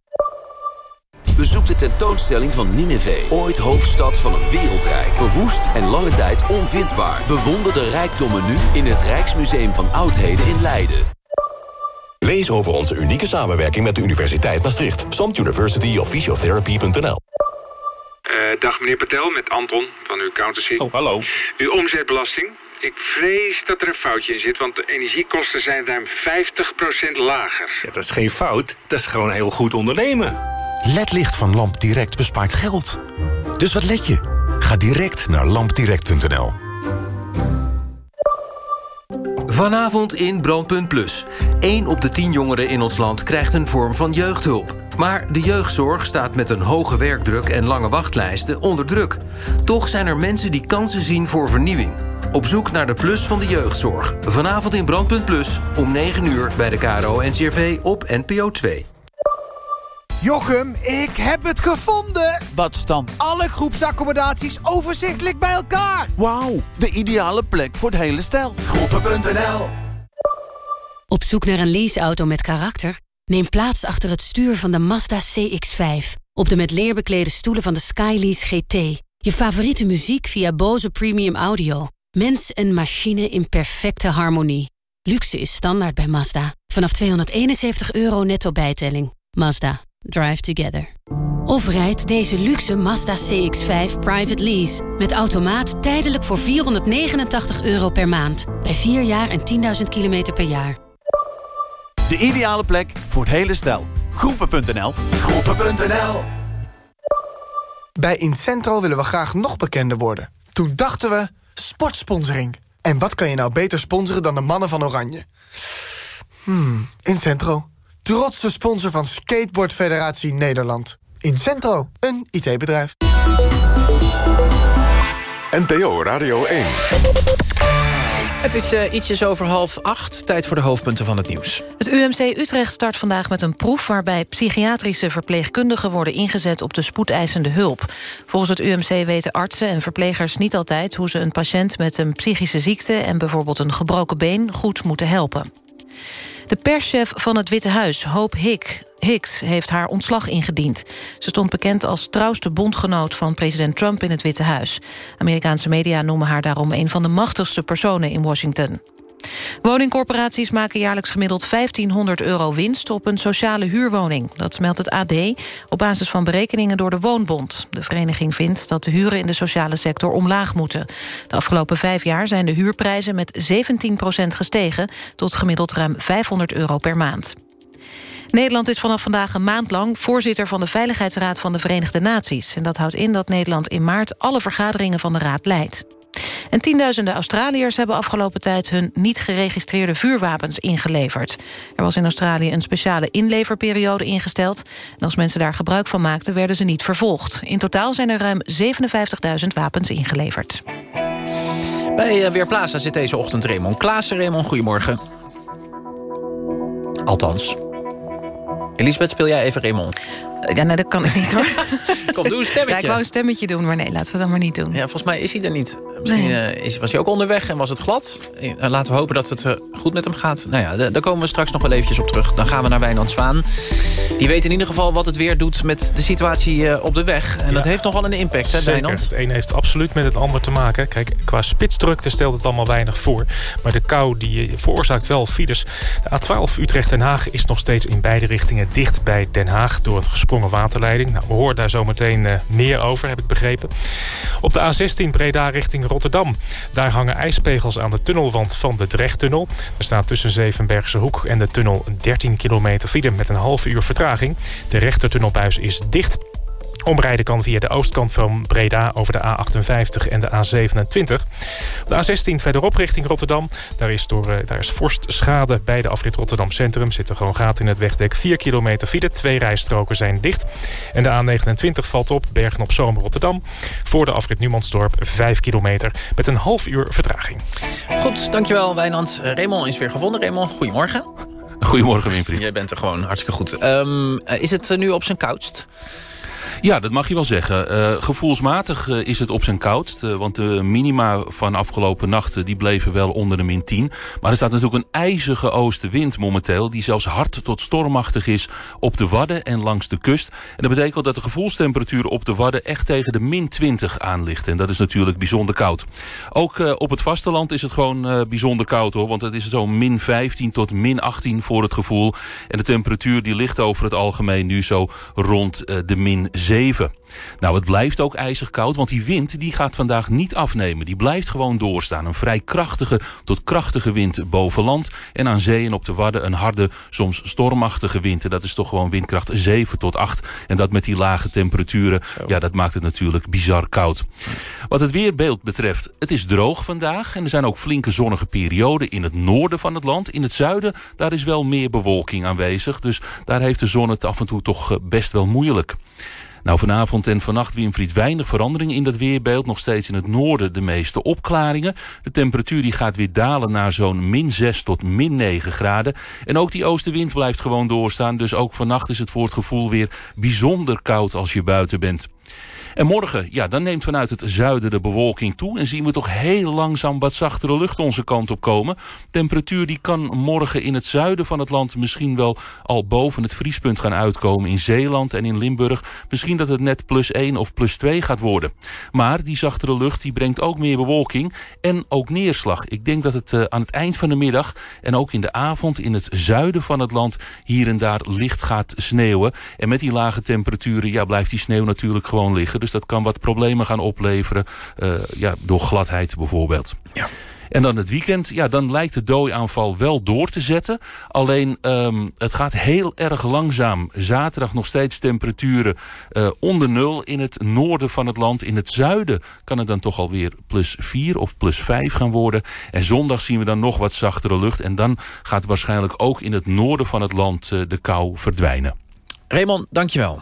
Bezoek de tentoonstelling van Nineveh, ooit hoofdstad van een wereldrijk. Verwoest en lange tijd onvindbaar. Bewonder de rijkdommen nu in het Rijksmuseum van Oudheden in Leiden. Lees over onze unieke samenwerking met de Universiteit Maastricht. Samt University of Physiotherapy.nl uh, Dag meneer Patel, met Anton van uw accountancy. Oh, hallo. Uw omzetbelasting. Ik vrees dat er een foutje in zit, want de energiekosten zijn ruim 50% lager. Ja, dat is geen fout, dat is gewoon heel goed ondernemen. LED-licht van Lamp Direct bespaart geld. Dus wat let je? Ga direct naar lampdirect.nl. Vanavond in Brandpunt Plus. 1 op de 10 jongeren in ons land krijgt een vorm van jeugdhulp. Maar de jeugdzorg staat met een hoge werkdruk en lange wachtlijsten onder druk. Toch zijn er mensen die kansen zien voor vernieuwing. Op zoek naar de plus van de jeugdzorg. Vanavond in Brandpunt Plus om 9 uur bij de KRO-NCRV op NPO 2. Jochem, ik heb het gevonden! Wat dan? Alle groepsaccommodaties overzichtelijk bij elkaar! Wauw, de ideale plek voor het hele stel. Groepen.nl Op zoek naar een leaseauto met karakter? Neem plaats achter het stuur van de Mazda CX-5. Op de met leer beklede stoelen van de Skylease GT. Je favoriete muziek via Bose Premium Audio. Mens en machine in perfecte harmonie. Luxe is standaard bij Mazda. Vanaf 271 euro netto bijtelling. Mazda. Drive together. Of rijd deze luxe Mazda CX-5 private lease. Met automaat tijdelijk voor 489 euro per maand. Bij 4 jaar en 10.000 kilometer per jaar. De ideale plek voor het hele stel. Groepen.nl Groepen.nl Bij Incentro willen we graag nog bekender worden. Toen dachten we, sportsponsoring. En wat kan je nou beter sponsoren dan de mannen van Oranje? Hmm, Incentro. Trotse sponsor van Skateboard Federatie Nederland. Incentro, een IT-bedrijf. NPO Radio 1. Het is uh, ietsjes over half acht. Tijd voor de hoofdpunten van het nieuws. Het UMC Utrecht start vandaag met een proef... waarbij psychiatrische verpleegkundigen worden ingezet op de spoedeisende hulp. Volgens het UMC weten artsen en verplegers niet altijd... hoe ze een patiënt met een psychische ziekte... en bijvoorbeeld een gebroken been goed moeten helpen. De perschef van het Witte Huis, Hope Hick, Hicks, heeft haar ontslag ingediend. Ze stond bekend als trouwste bondgenoot van president Trump in het Witte Huis. Amerikaanse media noemen haar daarom een van de machtigste personen in Washington. Woningcorporaties maken jaarlijks gemiddeld 1500 euro winst op een sociale huurwoning. Dat meldt het AD op basis van berekeningen door de Woonbond. De vereniging vindt dat de huren in de sociale sector omlaag moeten. De afgelopen vijf jaar zijn de huurprijzen met 17% gestegen... tot gemiddeld ruim 500 euro per maand. Nederland is vanaf vandaag een maand lang voorzitter van de Veiligheidsraad van de Verenigde Naties. En dat houdt in dat Nederland in maart alle vergaderingen van de raad leidt. En tienduizenden Australiërs hebben afgelopen tijd... hun niet geregistreerde vuurwapens ingeleverd. Er was in Australië een speciale inleverperiode ingesteld. En als mensen daar gebruik van maakten, werden ze niet vervolgd. In totaal zijn er ruim 57.000 wapens ingeleverd. Bij uh, Weerplaza zit deze ochtend Raymond Klaassen. Raymond, goedemorgen. Althans. Elisabeth, speel jij even Raymond? Ja, nee, dat kan ik niet hoor. Kom, doe een stemmetje. Ja, ik wou een stemmetje doen, maar nee, laten we dat maar niet doen. Ja, volgens mij is hij er niet. Misschien nee. uh, is, was hij ook onderweg en was het glad. Uh, laten we hopen dat het uh, goed met hem gaat. Nou ja, daar komen we straks nog wel eventjes op terug. Dan gaan we naar Wijnand Zwaan. Die weet in ieder geval wat het weer doet met de situatie op de weg. En ja, dat heeft nogal een impact, hè, Wijnand? Het een heeft absoluut met het ander te maken. Kijk, qua spitsdrukte stelt het allemaal weinig voor. Maar de kou die veroorzaakt wel files. De A12 Utrecht-Den Haag is nog steeds in beide richtingen dicht bij Den Haag... door het waterleiding. Nou, we horen daar zo meteen uh, meer over, heb ik begrepen. Op de A16 Breda richting Rotterdam. Daar hangen ijspegels aan de tunnelwand van de Drechttunnel. Er staat tussen Zevenbergse Hoek en de tunnel 13 kilometer file... met een halve uur vertraging. De rechtertunnelbuis is dicht... Omrijden kan via de oostkant van Breda over de A58 en de A27. Op de A16 verderop richting Rotterdam. Daar is, door, daar is vorstschade bij de afrit Rotterdam Centrum. Zitten gewoon gaten in het wegdek. 4 kilometer file. Twee rijstroken zijn dicht. En de A29 valt op Bergen op Zoom Rotterdam. Voor de afrit Numansdorp 5 kilometer. Met een half uur vertraging. Goed, dankjewel Wijnand. Raymond is weer gevonden. Raymond, goedemorgen. Goedemorgen Winfried. Jij bent er gewoon hartstikke goed. Um, is het nu op zijn koudst? Ja, dat mag je wel zeggen. Uh, gevoelsmatig uh, is het op zijn koudst. Uh, want de minima van afgelopen nachten die bleven wel onder de min 10. Maar er staat natuurlijk een ijzige oostenwind momenteel... die zelfs hard tot stormachtig is op de Wadden en langs de kust. En dat betekent dat de gevoelstemperatuur op de Wadden... echt tegen de min 20 aan ligt. En dat is natuurlijk bijzonder koud. Ook op het vasteland is het gewoon bijzonder koud hoor. Want het is zo min 15 tot min 18 voor het gevoel. En de temperatuur die ligt over het algemeen nu zo rond de min 7. 7. Nou, het blijft ook ijzig koud, want die wind die gaat vandaag niet afnemen. Die blijft gewoon doorstaan. Een vrij krachtige tot krachtige wind boven land. En aan zee en op de Wadden een harde, soms stormachtige wind. En dat is toch gewoon windkracht 7 tot 8. En dat met die lage temperaturen, ja, dat maakt het natuurlijk bizar koud. Wat het weerbeeld betreft, het is droog vandaag. En er zijn ook flinke zonnige perioden in het noorden van het land. In het zuiden, daar is wel meer bewolking aanwezig. Dus daar heeft de zon het af en toe toch eh, best wel moeilijk. Nou, vanavond en vannacht, Winfried, weinig verandering in dat weerbeeld. Nog steeds in het noorden de meeste opklaringen. De temperatuur die gaat weer dalen naar zo'n min 6 tot min 9 graden. En ook die oostenwind blijft gewoon doorstaan. Dus ook vannacht is het voor het gevoel weer bijzonder koud als je buiten bent. En morgen, ja, dan neemt vanuit het zuiden de bewolking toe... en zien we toch heel langzaam wat zachtere lucht onze kant op komen. Temperatuur die kan morgen in het zuiden van het land... misschien wel al boven het vriespunt gaan uitkomen in Zeeland en in Limburg. Misschien dat het net plus 1 of plus 2 gaat worden. Maar die zachtere lucht die brengt ook meer bewolking en ook neerslag. Ik denk dat het uh, aan het eind van de middag en ook in de avond... in het zuiden van het land hier en daar licht gaat sneeuwen. En met die lage temperaturen ja, blijft die sneeuw natuurlijk gewoon liggen. Dus dat kan wat problemen gaan opleveren. Uh, ja, door gladheid bijvoorbeeld. Ja. En dan het weekend, ja, dan lijkt de dooiaanval wel door te zetten. Alleen, um, het gaat heel erg langzaam. Zaterdag nog steeds temperaturen uh, onder nul in het noorden van het land. In het zuiden kan het dan toch alweer plus 4 of plus 5 gaan worden. En zondag zien we dan nog wat zachtere lucht. En dan gaat waarschijnlijk ook in het noorden van het land uh, de kou verdwijnen. Raymond, dankjewel.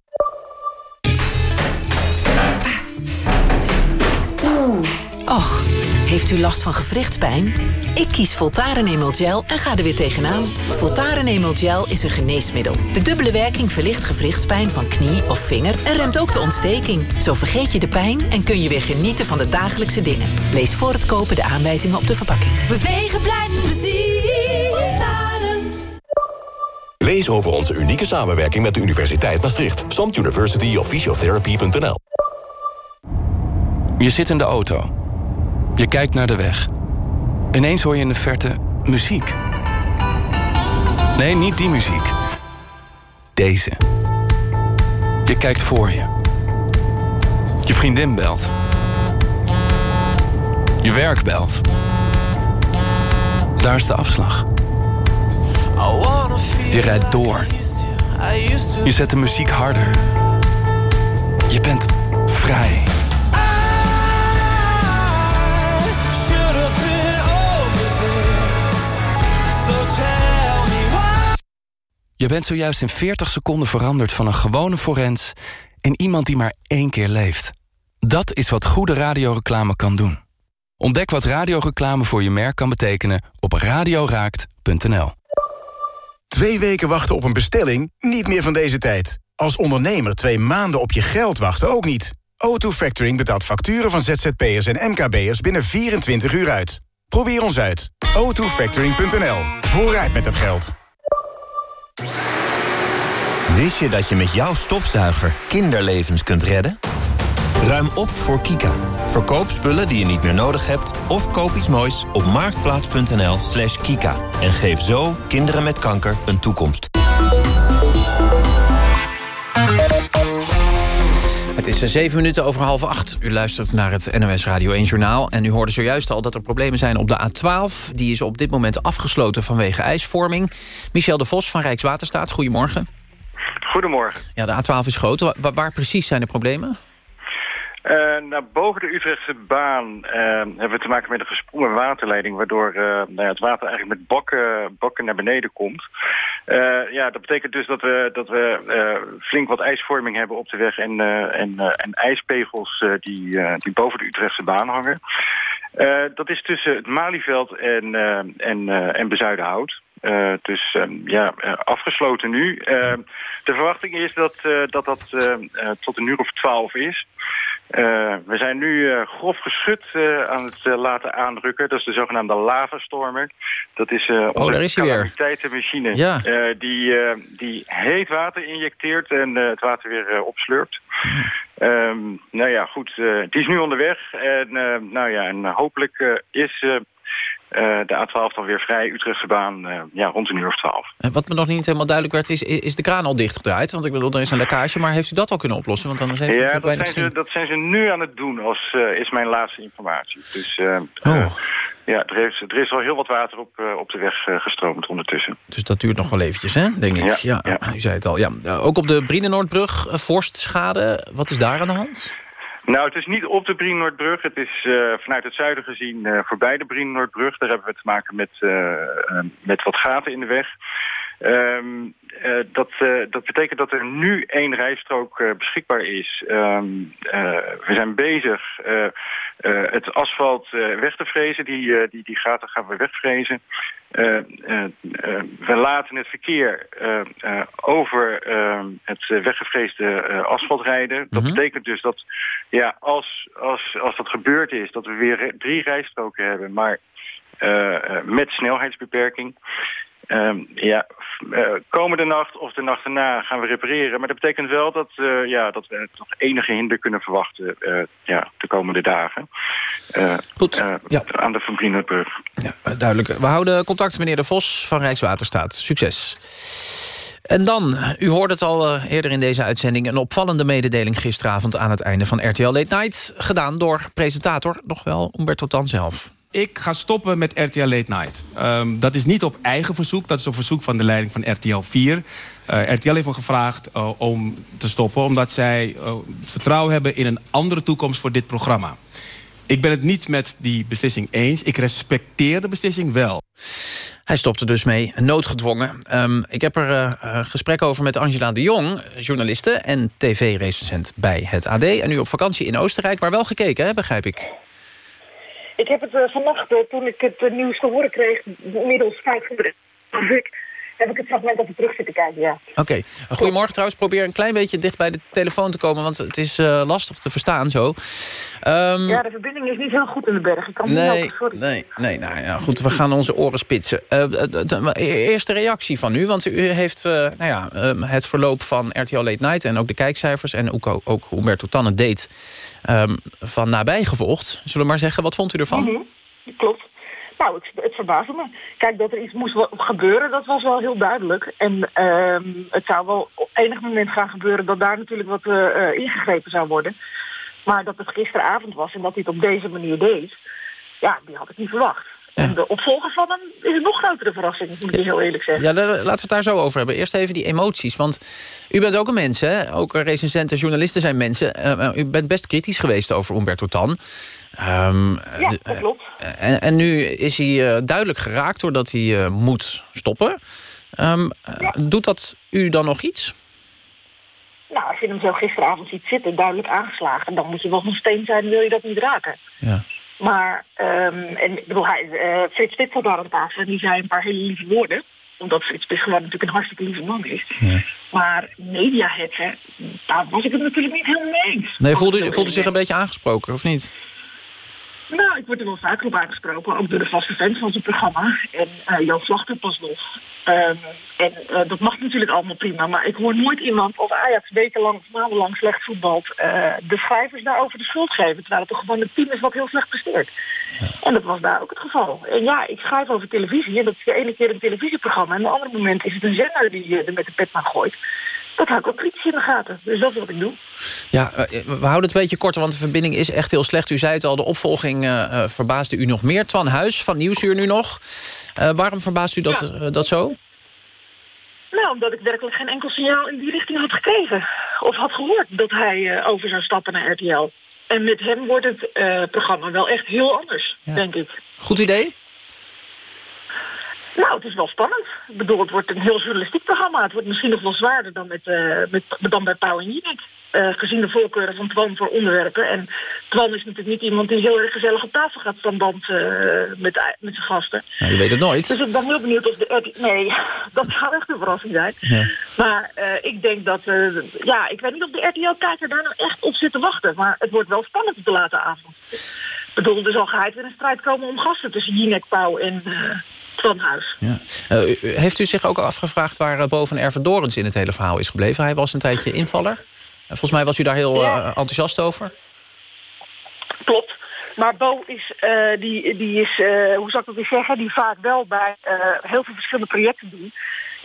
Heeft u last van gewrichtspijn? Ik kies Voltaren Emel Gel en ga er weer tegenaan. Voltaren Emel Gel is een geneesmiddel. De dubbele werking verlicht gewrichtspijn van knie of vinger... en remt ook de ontsteking. Zo vergeet je de pijn en kun je weer genieten van de dagelijkse dingen. Lees voor het kopen de aanwijzingen op de verpakking. Bewegen blijft plezier. Lees over onze unieke samenwerking met de Universiteit Maastricht. Samt University of Physiotherapy.nl Je zit in de auto. Je kijkt naar de weg. Ineens hoor je in de verte muziek. Nee, niet die muziek. Deze. Je kijkt voor je. Je vriendin belt. Je werk belt. Daar is de afslag. Je rijdt door. Je zet de muziek harder. Je bent vrij. Je bent zojuist in 40 seconden veranderd van een gewone forens... in iemand die maar één keer leeft. Dat is wat goede radioreclame kan doen. Ontdek wat radioreclame voor je merk kan betekenen op radioraakt.nl. Twee weken wachten op een bestelling? Niet meer van deze tijd. Als ondernemer twee maanden op je geld wachten ook niet. O2 Factoring betaalt facturen van ZZP'ers en MKB'ers binnen 24 uur uit. Probeer ons uit. o2factoring.nl. Vooruit met het geld. Wist je dat je met jouw stofzuiger kinderlevens kunt redden? Ruim op voor Kika. Verkoop spullen die je niet meer nodig hebt... of koop iets moois op marktplaats.nl slash kika. En geef zo kinderen met kanker een toekomst. Het is zeven minuten over half acht. U luistert naar het NOS Radio 1 Journaal. En u hoorde zojuist al dat er problemen zijn op de A12. Die is op dit moment afgesloten vanwege ijsvorming. Michel de Vos van Rijkswaterstaat, goedemorgen. Goedemorgen. Ja, de A12 is groot. Waar, waar precies zijn de problemen? Uh, boven de Utrechtse baan uh, hebben we te maken met een gesprongen waterleiding... waardoor uh, nou ja, het water eigenlijk met bakken, bakken naar beneden komt. ja, dat betekent dus dat we, dat we flink wat ijsvorming hebben op de weg... en, en, en ijspegels die, die boven de Utrechtse baan hangen. dat is tussen het Malieveld en, en, en Bezuidenhout. Dus um, ja, afgesloten nu. De verwachting is dat dat, dat tot een uur of twaalf is. Eh, we zijn nu eh, grof geschut eh, aan het laten aandrukken. Dat is de zogenaamde lavastormer. Dat is onze Oh, daar is hij weer. calamiteitenmachine Ja. die, die heet water injecteert en het water weer opslurpt. Ehm, nou ja, goed, die is nu onderweg. En, nou ja, en hopelijk is de A12 dan weer vrij, Utrechtse baan, eh, ja, rond een uur of twaalf. En wat me nog niet helemaal duidelijk werd, is, is de kraan al dichtgedraaid? Want ik bedoel, er is een lekkage, maar heeft u dat al kunnen oplossen? Want anders heeft Ja, dat zijn, ze, dat zijn ze nu aan het doen, als, eh, is mijn laatste informatie. Dus eh, Oh. eh, ja, er, heeft, er is al heel wat water op, eh, op de weg eh, gestroomd ondertussen. Dus dat duurt nog wel eventjes, hè, denk ik. Ja, Ja, u zei het al. Ja. Eh, Ook op de Brienenoordbrug, eh, vorstschade. Wat is daar aan de hand? Nou, het is niet op de Brienenoordbrug. Het is eh, vanuit het zuiden gezien eh, voorbij de Brienenoordbrug. Daar hebben we te maken met, eh, met wat gaten in de weg. Ehm, eh, dat, eh, dat betekent dat er nu één rijstrook eh, beschikbaar is. Ehm, eh, we zijn bezig het asfalt weg te frezen. Die, die, die gaten gaan we wegfrezen. Eh, we laten het verkeer over het weggevreesde asfalt rijden. Dat betekent dus dat ja, als, als, als dat gebeurd is, dat we weer drie rijstroken hebben, maar met snelheidsbeperking. Ehm, ja, eh, komende nacht of de nacht erna gaan we repareren. Maar dat betekent wel dat, eh, ja, dat we toch enige hinder kunnen verwachten eh, ja, de komende dagen. Goed, eh, Aan de Van Brienenbrug. Eh, Duidelijk. We houden contact, meneer De Vos van Rijkswaterstaat. Succes. En dan, u hoorde het al eerder in deze uitzending... een opvallende mededeling gisteravond aan het einde van RTL Late Night... gedaan door presentator, nog wel Umberto Tan zelf. Ik ga stoppen met RTL Late Night. Ehm, dat is niet op eigen verzoek, dat is op verzoek van de leiding van RTL 4. Eh, RTL heeft me gevraagd eh, om te stoppen... omdat zij eh, vertrouwen hebben in een andere toekomst voor dit programma. Ik ben het niet met die beslissing eens. Ik respecteer de beslissing wel. Hij stopte dus mee, noodgedwongen. Ehm, ik heb er eh, gesprek over met Angela de Jong, journaliste... en tv-recensent bij het AD. En nu op vakantie in Oostenrijk, maar wel gekeken, begrijp ik. Ik heb het eh, vannacht, eh, toen ik het eh, nieuws te horen kreeg, inmiddels vijf uur, heb ik het fragment even terug zitten kijken, ja. Oké, goedemorgen trouwens. Probeer een klein beetje dicht bij de telefoon te komen... want het is lastig te verstaan zo. Ehm, Ja, de verbinding is niet heel goed in de berg. Ik kan niet Nee, helpen, sorry. nee, nee, nou ja, goed, we gaan onze oren spitsen. Eh, eh, de- de- eerste reactie van u, want u heeft eh, nou ja, eh, het verloop van RTL Late Night... en ook de kijkcijfers en ook, ook hoe Humberto het deed ehm, van nabij gevolgd. Zullen we maar zeggen, wat vond u ervan? Mhm, Klopt. Nou, het, het verbaasde me. Kijk, dat er iets moest gebeuren, dat was wel heel duidelijk. En ehm, het zou wel op enig moment gaan gebeuren dat daar natuurlijk wat ingegrepen zou worden. Maar dat het gisteravond was en dat hij het op deze manier deed, ja, die had ik niet verwacht. En de opvolger van hem is een nog grotere verrassing, moet ik heel eerlijk zeggen. Ja, laten we het daar zo over hebben. Eerst even die emoties, want u bent ook een mens, hè? Ook recensenten, journalisten zijn mensen. Eh, eh, u bent best kritisch geweest over Umberto Tan. Ehm, Ja, dat klopt. En, en nu is hij eh, duidelijk geraakt doordat hij eh, moet stoppen. Ehm, eh, Doet dat u dan nog iets? Nou, als je hem zo gisteravond ziet zitten, duidelijk aangeslagen... dan moet je wel van steen zijn, wil je dat niet raken. Ja. Maar, ehm, en ik bedoel, hij, eh, Frits Spits zat daar aan tafel en die zei een paar hele lieve woorden. Omdat Frits Spits gewoon natuurlijk een hartstikke lieve man is. Maar mediahetsen, daar was ik het natuurlijk niet helemaal mee eens. Nee, voelde u, voelde u zich een beetje aangesproken, of niet? Nou, ik word er wel vaker op aangesproken, ook door de vaste fans van zijn programma. En eh Jan Slachter pas nog. Ehm, en eh, dat mag natuurlijk allemaal prima, maar ik hoor nooit iemand als Ajax wekenlang of maandenlang slecht voetbalt, eh, de schrijvers daarover de schuld geven. Terwijl het toch gewoon een team is wat heel slecht presteert. En dat was daar ook het geval. En ja, ik schrijf over televisie en dat is de ene keer een televisieprogramma en de andere moment is het een zender die je er met de pet naar gooit. Dat hou ik ook kritisch in de gaten. Dus dat is wat ik doe. Ja, eh, we houden het een beetje korter, want de verbinding is echt heel slecht. U zei het al, de opvolging eh, eh, verbaasde u nog meer. Twan Huis van Nieuwsuur nu nog. Eh, waarom verbaast u dat, eh, dat zo? Nou, omdat ik werkelijk geen enkel signaal in die richting had gekregen. Of had gehoord dat hij eh, over zou stappen naar RTL. En met hem wordt het programma wel echt heel anders, denk ik. Goed idee? Nou, het is wel spannend. Ik bedoel, het wordt een heel journalistiek programma. Het wordt misschien nog wel zwaarder dan, met, eh, met, dan bij Pauw en Jinek. Eh, gezien de voorkeuren van Twan voor onderwerpen. En Twan is natuurlijk niet iemand die heel erg gezellig op tafel gaat staan dansen met, met zijn gasten. Nou, je weet het nooit. Dus ik ben heel benieuwd of de. Nee, dat zou echt een verrassing zijn. Ja. Maar eh, ik denk dat... eh, ja, ik weet niet of de RTL-kijker daar nou echt op zit te wachten. Maar het wordt wel spannend op de late avond. Ik bedoel, er zal geheid weer een strijd komen om gasten tussen Jinek Pauw en uh, Twan Huis. Ja. Eh, heeft u zich ook al afgevraagd waar uh, Bo van Ervedorens in het hele verhaal is gebleven? Hij was een tijdje invaller. En volgens mij was u daar heel Ja. eh, enthousiast over. Klopt. Maar Bo is, eh, die, die is eh, hoe zou ik dat weer zeggen, die vaak wel bij eh, heel veel verschillende projecten doen.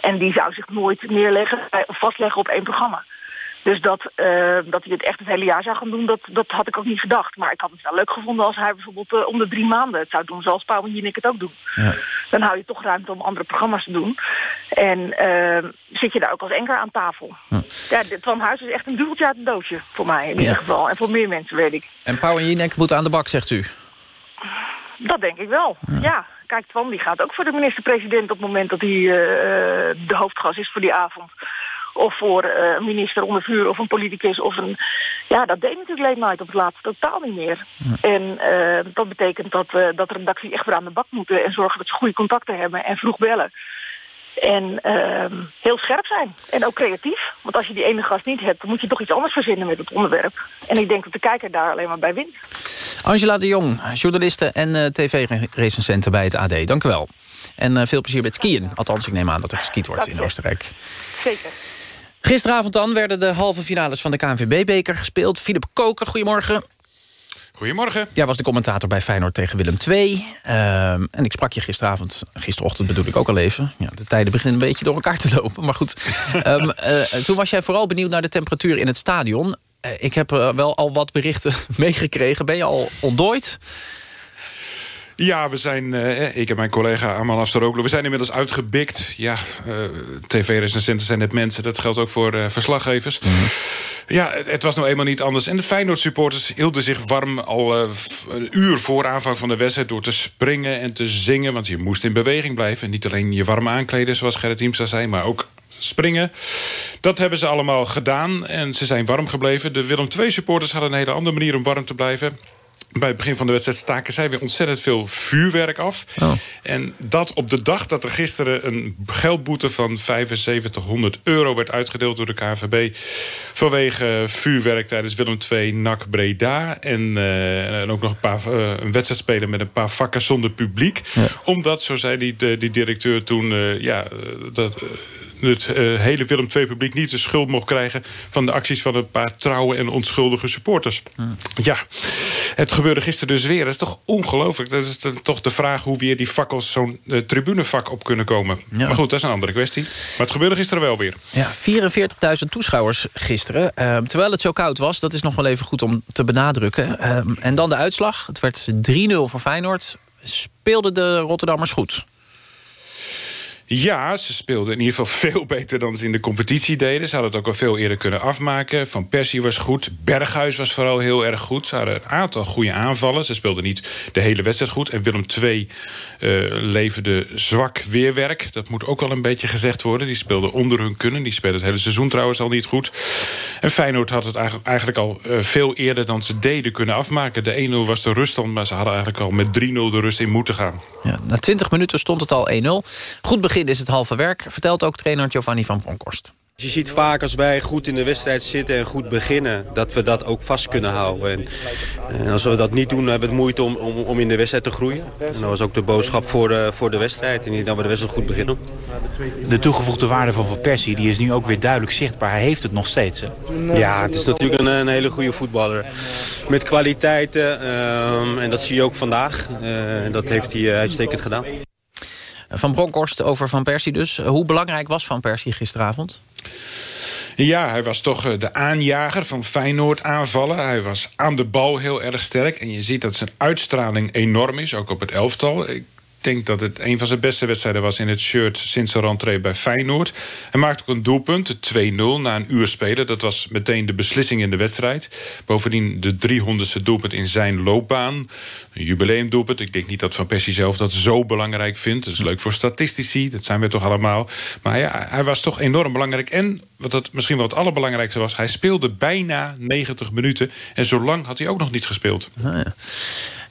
En die zou zich nooit neerleggen eh, of vastleggen op één programma. Dus dat, eh, dat hij het echt het hele jaar zou gaan doen, dat, dat had ik ook niet gedacht. Maar ik had het wel leuk gevonden als hij bijvoorbeeld eh, om de drie maanden het zou doen, zoals Pauw en Jinek het ook doen. Dan hou je toch ruimte om andere programma's te doen. En eh, zit je daar ook als enker aan tafel. Ja, dit Van Huis is echt een duveltje uit een doosje, voor mij in Ja. ieder geval. En voor meer mensen, weet ik. En Pauw en Jinek moeten aan de bak, zegt u. Dat denk ik wel, ja. Kijk, Twan die gaat ook voor de minister-president op het moment dat hij de hoofdgas is voor die avond. Of voor eh, een minister onder vuur of een politicus of een... Ja, dat deed natuurlijk Night op het laatst totaal niet meer. En eh, dat betekent dat, eh, dat de redactie echt weer aan de bak moeten... en zorgen dat ze goede contacten hebben en vroeg bellen. En ehm, heel scherp zijn. En ook creatief. Want als je die ene gast niet hebt, dan moet je toch iets anders verzinnen met het onderwerp. En ik denk dat de kijker daar alleen maar bij wint. Angela de Jong, journaliste en tv-recensente bij het AD. Dank u wel. En veel plezier met skiën. Althans, ik neem aan dat er geskiet wordt in Oostenrijk. Zeker. Gisteravond dan werden de halve finales van de KNVB-beker gespeeld. Philip Koker, goedemorgen. Goedemorgen. Jij was de commentator bij Feyenoord tegen Willem II. Ehm, en ik sprak je gisteravond, gisterochtend bedoel ik ook al even. Ja, de tijden beginnen een beetje door elkaar te lopen, maar goed. Ehm, eh, toen was jij vooral benieuwd naar de temperatuur in het stadion. Eh, ik heb eh, wel al wat berichten meegekregen. Ben je al ontdooid? Ja, we zijn, eh, ik en mijn collega Amal Afsteroglu... we zijn inmiddels uitgebikt. Ja, eh, tv-recensenten zijn net mensen. Dat geldt ook voor eh, verslaggevers. Ja, het, het was nou eenmaal niet anders. En de Feyenoord-supporters hielden zich warm al een uur voor aanvang van de wedstrijd... door te springen en te zingen, want je moest in beweging blijven. Niet alleen je warm aankleden, zoals Gerrit Hiemstra zei... maar ook springen. Dat hebben ze allemaal gedaan en ze zijn warm gebleven. De Willem II-supporters hadden een hele andere manier om warm te blijven... Bij het begin van de wedstrijd staken zij weer ontzettend veel vuurwerk af. En dat op de dag dat er gisteren een geldboete van 7500 euro werd uitgedeeld door de KNVB. Vanwege vuurwerk tijdens Willem II NAC Breda. En, eh, en ook nog een, paar, eh, een wedstrijd spelen met een paar vakken zonder publiek. Omdat, zo zei die, de- die directeur toen, eh, ja, dat... het eh, hele Willem II-publiek niet de schuld mocht krijgen... van de acties van een paar trouwe en onschuldige supporters. Ja, het gebeurde gisteren dus weer. Dat is toch ongelooflijk. Dat is toch de vraag hoe weer die fakkels zo'n eh, tribunevak op kunnen komen. Maar goed, dat is een andere kwestie. Maar het gebeurde gisteren wel weer. Ja, 44.000 toeschouwers gisteren. Ehm, terwijl het zo koud was, dat is nog wel even goed om te benadrukken. Ehm, en dan de uitslag. Het werd 3-0 voor Feyenoord. Speelden de Rotterdammers goed? Ja, ze speelden in ieder geval veel beter dan ze in de competitie deden. Ze hadden het ook al veel eerder kunnen afmaken. Van Persie was goed. Berghuis was vooral heel erg goed. Ze hadden een aantal goede aanvallen. Ze speelden niet de hele wedstrijd goed. En Willem II eh, leverde zwak weerwerk. Dat moet ook wel een beetje gezegd worden. Die speelden onder hun kunnen. Die speelden het hele seizoen trouwens al niet goed. En Feyenoord had het eigenlijk- eigenlijk al eh, veel eerder dan ze deden kunnen afmaken. De 1-0 was de ruststand, maar ze hadden eigenlijk al met 3-0 de rust in moeten gaan. Ja, na 20 minuten stond het al 1-0. Goed begin is het halve werk, vertelt ook trainer Giovanni van Bronckhorst. Je ziet vaak als wij goed in de wedstrijd zitten en goed beginnen... dat we dat ook vast kunnen houden. En, en als we dat niet doen, hebben we het moeite om, om, om in de wedstrijd te groeien. En dat was ook de boodschap voor de, voor de wedstrijd. En niet dat we de wedstrijd goed beginnen. De toegevoegde waarde van Van Persie die is nu ook weer duidelijk zichtbaar. Hij heeft het nog steeds. Hè? Ja, het is natuurlijk een, een hele goede voetballer. Met kwaliteiten. ehm, en dat zie je ook vandaag. Eh, En dat heeft hij eh, uitstekend gedaan. Van Bronckhorst over Van Persie dus. Hoe belangrijk was Van Persie gisteravond? Ja, hij was toch eh, de aanjager van Feyenoord aanvallen. Hij was aan de bal heel erg sterk. En je ziet dat zijn uitstraling enorm is, ook op het elftal. Ik denk dat het een van zijn beste wedstrijden was in het shirt sinds zijn rentree bij Feyenoord. Hij maakte ook een doelpunt, 2-0 na een uur spelen. Dat was meteen de beslissing in de wedstrijd. Bovendien de 300ste doelpunt in zijn loopbaan. Een jubileumdoelpunt. Ik denk niet dat Van Persie zelf dat zo belangrijk vindt. Dat is leuk voor statistici, dat zijn we toch allemaal. Maar ja, hij was toch enorm belangrijk. En wat het misschien wel het allerbelangrijkste was... hij speelde bijna 90 minuten. En zo lang had hij ook nog niet gespeeld. Nou ja.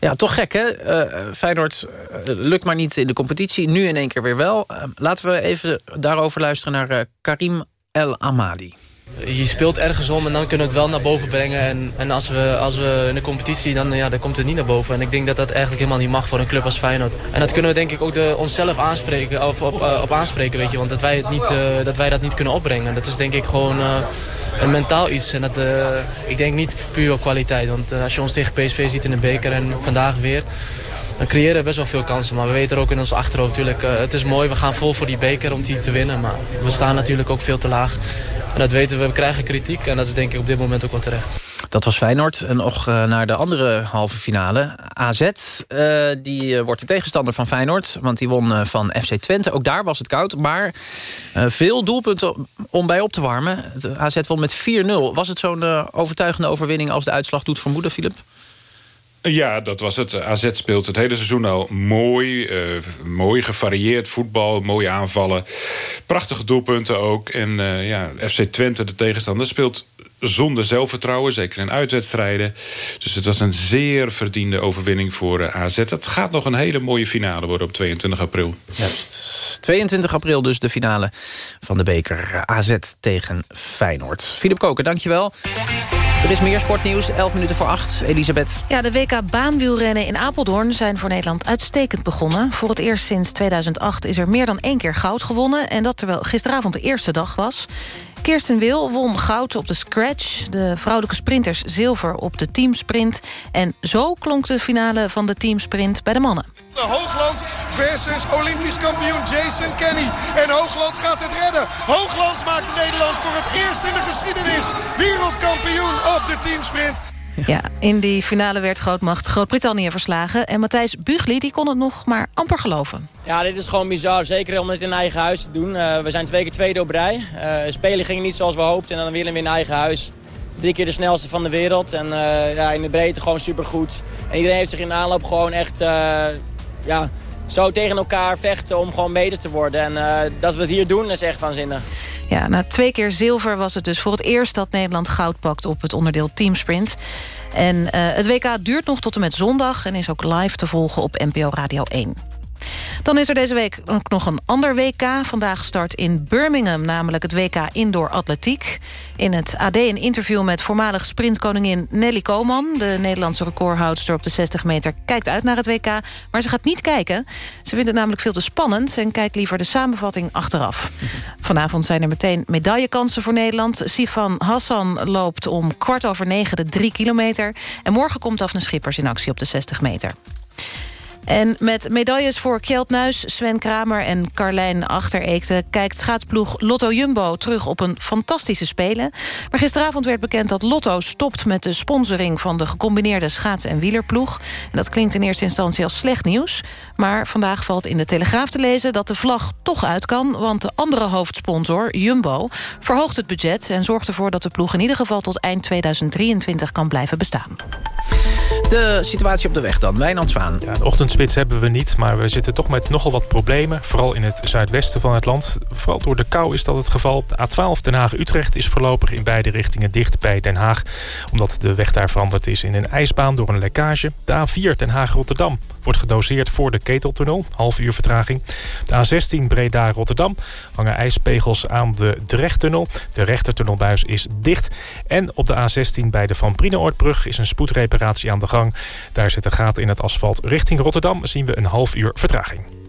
Ja, toch gek, hè? Uh, Feyenoord uh, lukt maar niet in de competitie. Nu in één keer weer wel. Uh, laten we even daarover luisteren naar Karim El Amadi. Je speelt ergens om en dan kunnen we het wel naar boven brengen. En, en als, we, als we in de competitie, dan, ja, dan komt het niet naar boven. En ik denk dat dat eigenlijk helemaal niet mag voor een club als Feyenoord. En dat kunnen we denk ik ook de, onszelf aanspreken, of op, op aanspreken, weet je. Want dat wij, het niet, dat wij dat niet kunnen opbrengen. Dat is denk ik gewoon een mentaal iets. En dat, uh, ik denk niet puur op kwaliteit. Want uh, als je ons tegen PSV ziet in de beker en vandaag weer... dan creëren we best wel veel kansen. Maar we weten ook in ons achterhoofd natuurlijk... Uh, het is mooi, we gaan vol voor die beker om die te winnen. Maar we staan natuurlijk ook veel te laag. En dat weten we, we krijgen kritiek. En dat is denk ik op dit moment ook wel terecht. Dat was Feyenoord. En nog uh, naar de andere halve finale. AZ, uh, die uh, wordt de tegenstander van Feyenoord. Want die won van FC Twente. Ook daar was het koud. Maar veel doelpunten om bij op te warmen. AZ won met 4-0. Was het zo'n overtuigende overwinning als de uitslag doet vermoeden, Filip? Ja, dat was het. AZ speelt het hele seizoen al mooi. Uh, mooi gevarieerd voetbal, mooie aanvallen. Prachtige doelpunten ook. En uh, ja, FC Twente, de tegenstander, speelt zonder zelfvertrouwen. Zeker in uitwedstrijden. Dus het was een zeer verdiende overwinning voor uh, AZ. Het gaat nog een hele mooie finale worden op 22 april. Juist. 22 april dus de finale van de beker AZ tegen Feyenoord. Filip Koken, dankjewel. Er is meer sportnieuws, 11 minuten voor 8. Elisabeth. Ja, de WK baanwielrennen in Apeldoorn zijn voor Nederland uitstekend begonnen. Voor het eerst sinds 2008 is er meer dan één keer goud gewonnen. En dat terwijl gisteravond de eerste dag was. Kirsten Wil won goud op de scratch. De vrouwelijke sprinters zilver op de teamsprint. En zo klonk de finale van de teamsprint bij de mannen. Hoogland versus Olympisch kampioen Jason Kenny. En Hoogland gaat het redden. Hoogland maakt Nederland voor het eerst in de geschiedenis wereldkampioen op de teamsprint. Ja, in die finale werd grootmacht Groot-Brittannië verslagen. En Matthijs Bugli die kon het nog maar amper geloven. Ja, dit is gewoon bizar. Zeker om het in eigen huis te doen. Uh, we zijn twee keer tweede op rij. Uh, spelen ging niet zoals we hoopten. En dan willen we in eigen huis. Drie keer de snelste van de wereld. En uh, ja, in de breedte gewoon supergoed. En iedereen heeft zich in de aanloop gewoon echt... ja, zo tegen elkaar vechten om gewoon beter te worden. En dat we het hier doen is echt waanzinnig. Ja, na twee keer zilver was het dus voor het eerst dat Nederland goud pakt op het onderdeel teamsprint. En uh, het WK duurt nog tot en met zondag en is ook live te volgen op NPO Radio 1. Dan is er deze week ook nog een ander WK. Vandaag start in Birmingham, namelijk het WK Indoor Atletiek. In het AD een interview met voormalig sprintkoningin Nelly Koman. De Nederlandse recordhoudster op de 60 meter kijkt uit naar het WK. Maar ze gaat niet kijken. Ze vindt het namelijk veel te spannend... en kijkt liever de samenvatting achteraf. Vanavond zijn er meteen medaillekansen voor Nederland. Sifan Hassan loopt om kwart over negen de drie kilometer. En morgen komt Daphne Schippers in actie op de 60 meter. En met medailles voor Kjeld Nuis, Sven Kramer en Carlijn Achtereekte... kijkt schaatsploeg Lotto Jumbo terug op een fantastische Spelen. Maar gisteravond werd bekend dat Lotto stopt met de sponsoring... van de gecombineerde schaats- en wielerploeg. En dat klinkt in eerste instantie als slecht nieuws. Maar vandaag valt in de Telegraaf te lezen dat de vlag toch uit kan... want de andere hoofdsponsor, Jumbo, verhoogt het budget... en zorgt ervoor dat de ploeg in ieder geval tot eind 2023 kan blijven bestaan. De situatie op de weg dan, Wijnand Zwaan. Ja, de ochtendspits hebben we niet, maar we zitten toch met nogal wat problemen. Vooral in het zuidwesten van het land. Vooral door de kou is dat het geval. De A12 Den Haag-Utrecht is voorlopig in beide richtingen dicht bij Den Haag. Omdat de weg daar veranderd is in een ijsbaan door een lekkage. De A4 Den Haag-Rotterdam wordt gedoseerd voor de Keteltunnel. Half uur vertraging. De A16 Breda-Rotterdam hangen ijspegels aan de Drechttunnel. De rechtertunnelbuis is dicht. En op de A16 bij de Van Brineoordbrug is een spoedreparatie aan de gang. Daar zitten gaten in het asfalt richting Rotterdam. Zien we een half uur vertraging.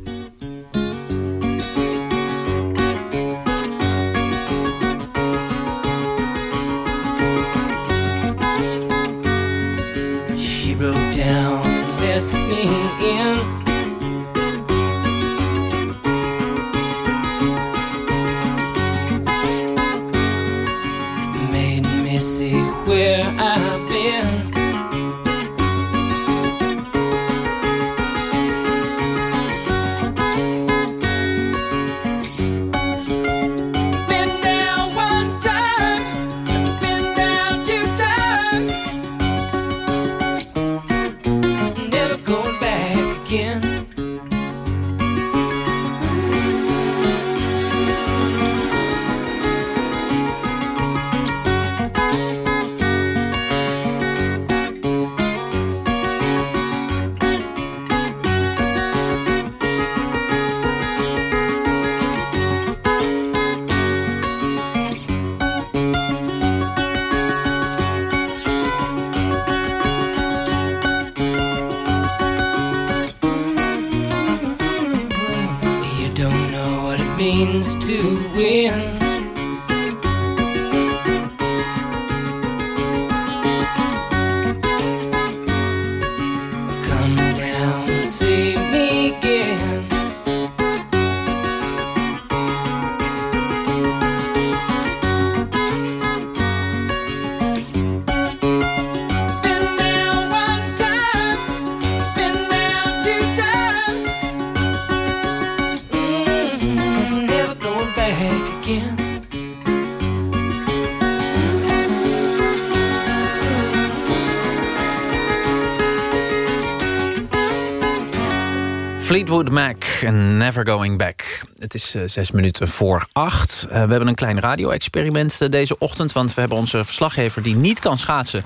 Fleetwood Mac en Never Going Back. Het is eh, zes minuten voor acht. Eh, we hebben een klein radio-experiment eh, deze ochtend... want we hebben onze verslaggever die niet kan schaatsen...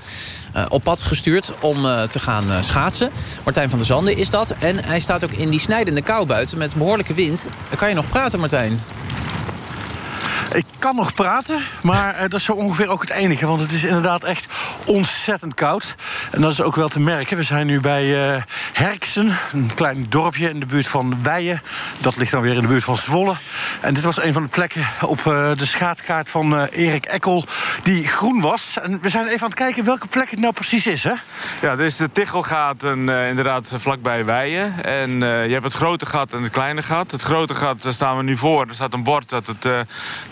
op pad gestuurd om te gaan schaatsen. Martijn van der Zanden is dat. En hij staat ook in die snijdende kou buiten met behoorlijke wind. Kan je nog praten, Martijn? Ik kan nog praten, maar eh, dat is zo ongeveer ook het enige. Want het is inderdaad echt ontzettend koud. En dat is ook wel te merken. We zijn nu bij eh Herksen, een klein dorpje in de buurt van Weijen. Dat ligt dan weer in de buurt van Zwolle. En dit was een van de plekken op eh, de schaatkaart van Erik Ekkel... die groen was. En we zijn even aan het kijken welke plek het nou precies is, hè? Ja, dit is de Tichelgaten uh, inderdaad vlakbij Weijen. En je hebt het grote gat en het kleine gat. Het grote gat, daar staan we nu voor. Er staat een bord dat het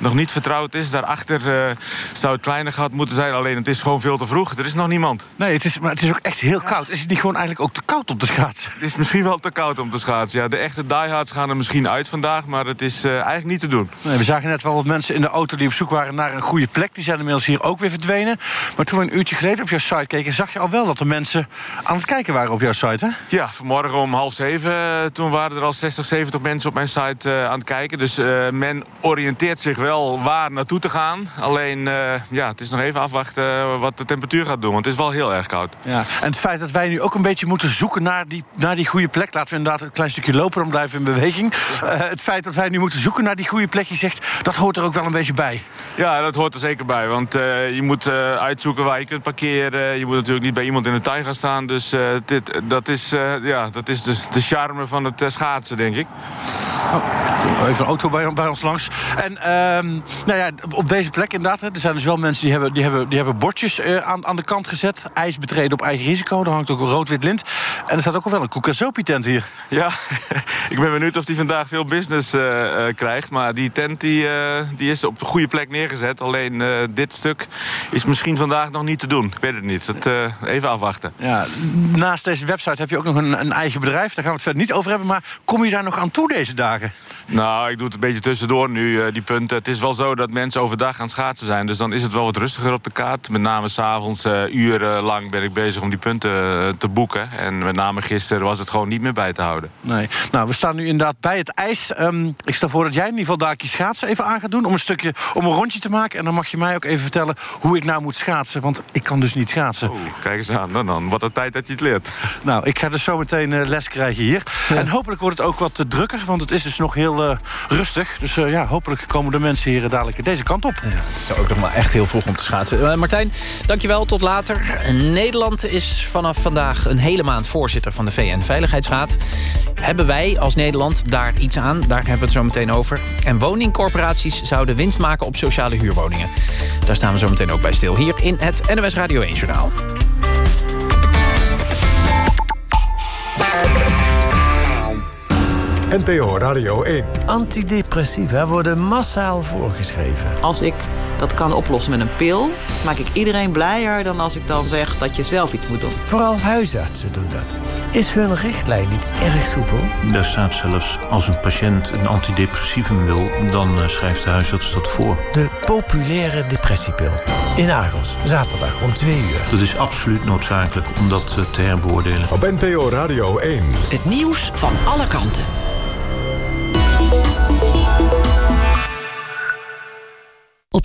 nog niet vertrouwd is. Daarachter eh, zou het kleine gat moeten zijn. Alleen het is gewoon veel te vroeg. Er is nog niemand. Nee, het is, maar het is ook echt heel koud. Is het niet gewoon eigenlijk ook te koud om te schaatsen? Het is misschien wel te koud om te schaatsen. Ja, de echte diehards gaan er misschien uit vandaag. Maar het is eh, eigenlijk niet te doen. Nee, we zagen net wel wat mensen in de auto die op zoek waren naar een goede plek. Die zijn inmiddels hier ook weer verdwenen. Maar toen we een uurtje geleden op jouw site keken... zag je al wel dat er mensen aan het kijken waren op jouw site, hè? Ja, vanmorgen om half zeven. eh, Toen waren er al 60, 70 mensen op mijn site aan het kijken. Dus men oriënteert zich wel waar naartoe te gaan. Alleen, eh, ja, het is nog even afwachten eh, wat de temperatuur gaat doen. Want het is wel heel erg koud. Ja. En het feit dat wij nu ook een beetje moeten zoeken naar die, naar die goede plek... laten we inderdaad een klein stukje lopen, dan blijven we in beweging. Eh, het feit dat wij nu moeten zoeken naar die goede plek... je zegt, dat hoort er ook wel een beetje bij. Ja, dat hoort er zeker bij. Want je moet uitzoeken waar je kunt parkeren. Je moet natuurlijk niet bij iemand in de tuin gaan staan. Dus dit, dat is, ja, dat is dus de charme van het schaatsen, denk ik. Oh, Even een auto bij, bij ons langs. En ehm, nou ja, op deze plek inderdaad, hè, er zijn dus wel mensen die hebben, die hebben, die hebben bordjes eh, aan, aan de kant gezet. IJs betreden op eigen risico. Er hangt ook een rood-wit lint. En er staat ook al wel een koekasopie tent hier. Ja, ik ben benieuwd of die vandaag veel business eh, eh, krijgt. Maar die tent die, die is op de goede plek neergezet. Alleen dit stuk is misschien vandaag nog niet te doen. Ik weet het niet. Dat, even afwachten. Ja, naast deze website heb je ook nog een, een eigen bedrijf. Daar gaan we het verder niet over hebben. Maar kom je daar nog aan toe deze dagen? snakken. Nou, ik doe het een beetje tussendoor nu, eh, die punten. Het is wel zo dat mensen overdag aan het schaatsen zijn. Dus dan is het wel wat rustiger op de kaart. Met name s'avonds, uh, urenlang ben ik bezig om die punten eh, te boeken. En met name gisteren was het gewoon niet meer bij te houden. Nee. Nou, we staan nu inderdaad bij het ijs. Ehm, ik stel voor dat jij in ieder geval daar je schaatsen even aan gaat doen... om een stukje, om een rondje te maken. En dan mag je mij ook even vertellen hoe ik nou moet schaatsen. Want ik kan dus niet schaatsen. Kijk eens aan, dan, dan. Wat een tijd dat je het leert. Nou, ik ga dus zo meteen les krijgen hier. En hopelijk wordt het ook wat drukker, want het is dus nog heel eh, rustig. Dus eh, ja, hopelijk komen de mensen hier dadelijk deze kant op. Ja, het is ook nog maar echt heel vroeg om te schaatsen. Eh, Martijn, dankjewel. Tot later. Nederland is vanaf vandaag een hele maand voorzitter van de VN-veiligheidsraad. Hebben wij als Nederland daar iets aan? Daar hebben we het zo meteen over. En woningcorporaties zouden winst maken op sociale huurwoningen. Daar staan we zo meteen ook bij stil. Hier in het NOS Radio 1-journaal. NPO Radio 1. Antidepressiva worden massaal voorgeschreven. Als ik dat kan oplossen met een pil, maak ik iedereen blijer dan als ik dan zeg dat je zelf iets moet doen. Vooral huisartsen doen dat. Is hun richtlijn niet erg soepel? Daar staat zelfs als een patiënt een antidepressivum wil, dan eh, schrijft de huisarts dat voor. De populaire depressiepil. In Argos, zaterdag om 2 uur. Dat is absoluut noodzakelijk om dat eh, te herbeoordelen. Op NPO Radio 1. Het nieuws van alle kanten.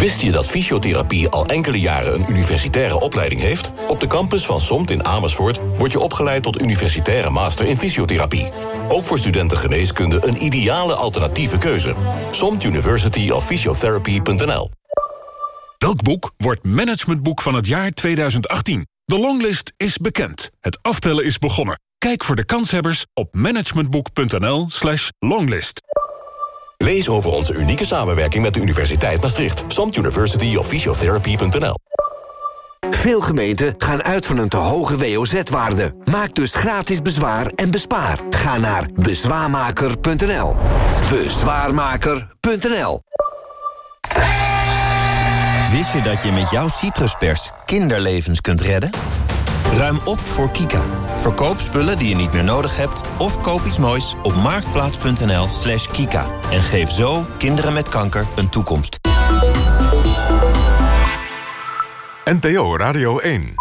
Wist je dat fysiotherapie al enkele jaren een universitaire opleiding heeft? Op de campus van SOMT in Amersfoort word je opgeleid tot universitaire master in fysiotherapie. Ook voor studenten geneeskunde een ideale alternatieve keuze. SOMT University of Physiotherapy.nl Welk boek wordt managementboek van het jaar 2018? De longlist is bekend. Het aftellen is begonnen. Kijk voor de kanshebbers op managementboek.nl slash longlist. Lees over onze unieke samenwerking met de Universiteit Maastricht. SOMT University of Physiotherapy.nl Veel gemeenten gaan uit van een te hoge WOZ-waarde. Maak dus gratis bezwaar en bespaar. Ga naar bezwaarmaker.nl. Bezwaarmaker.nl Wist je dat je met jouw citruspers kinderlevens kunt redden? Ruim op voor Kika. Verkoop spullen die je niet meer nodig hebt... of koop iets moois op marktplaats.nl slash kika. En geef zo kinderen met kanker een toekomst. NPO Radio 1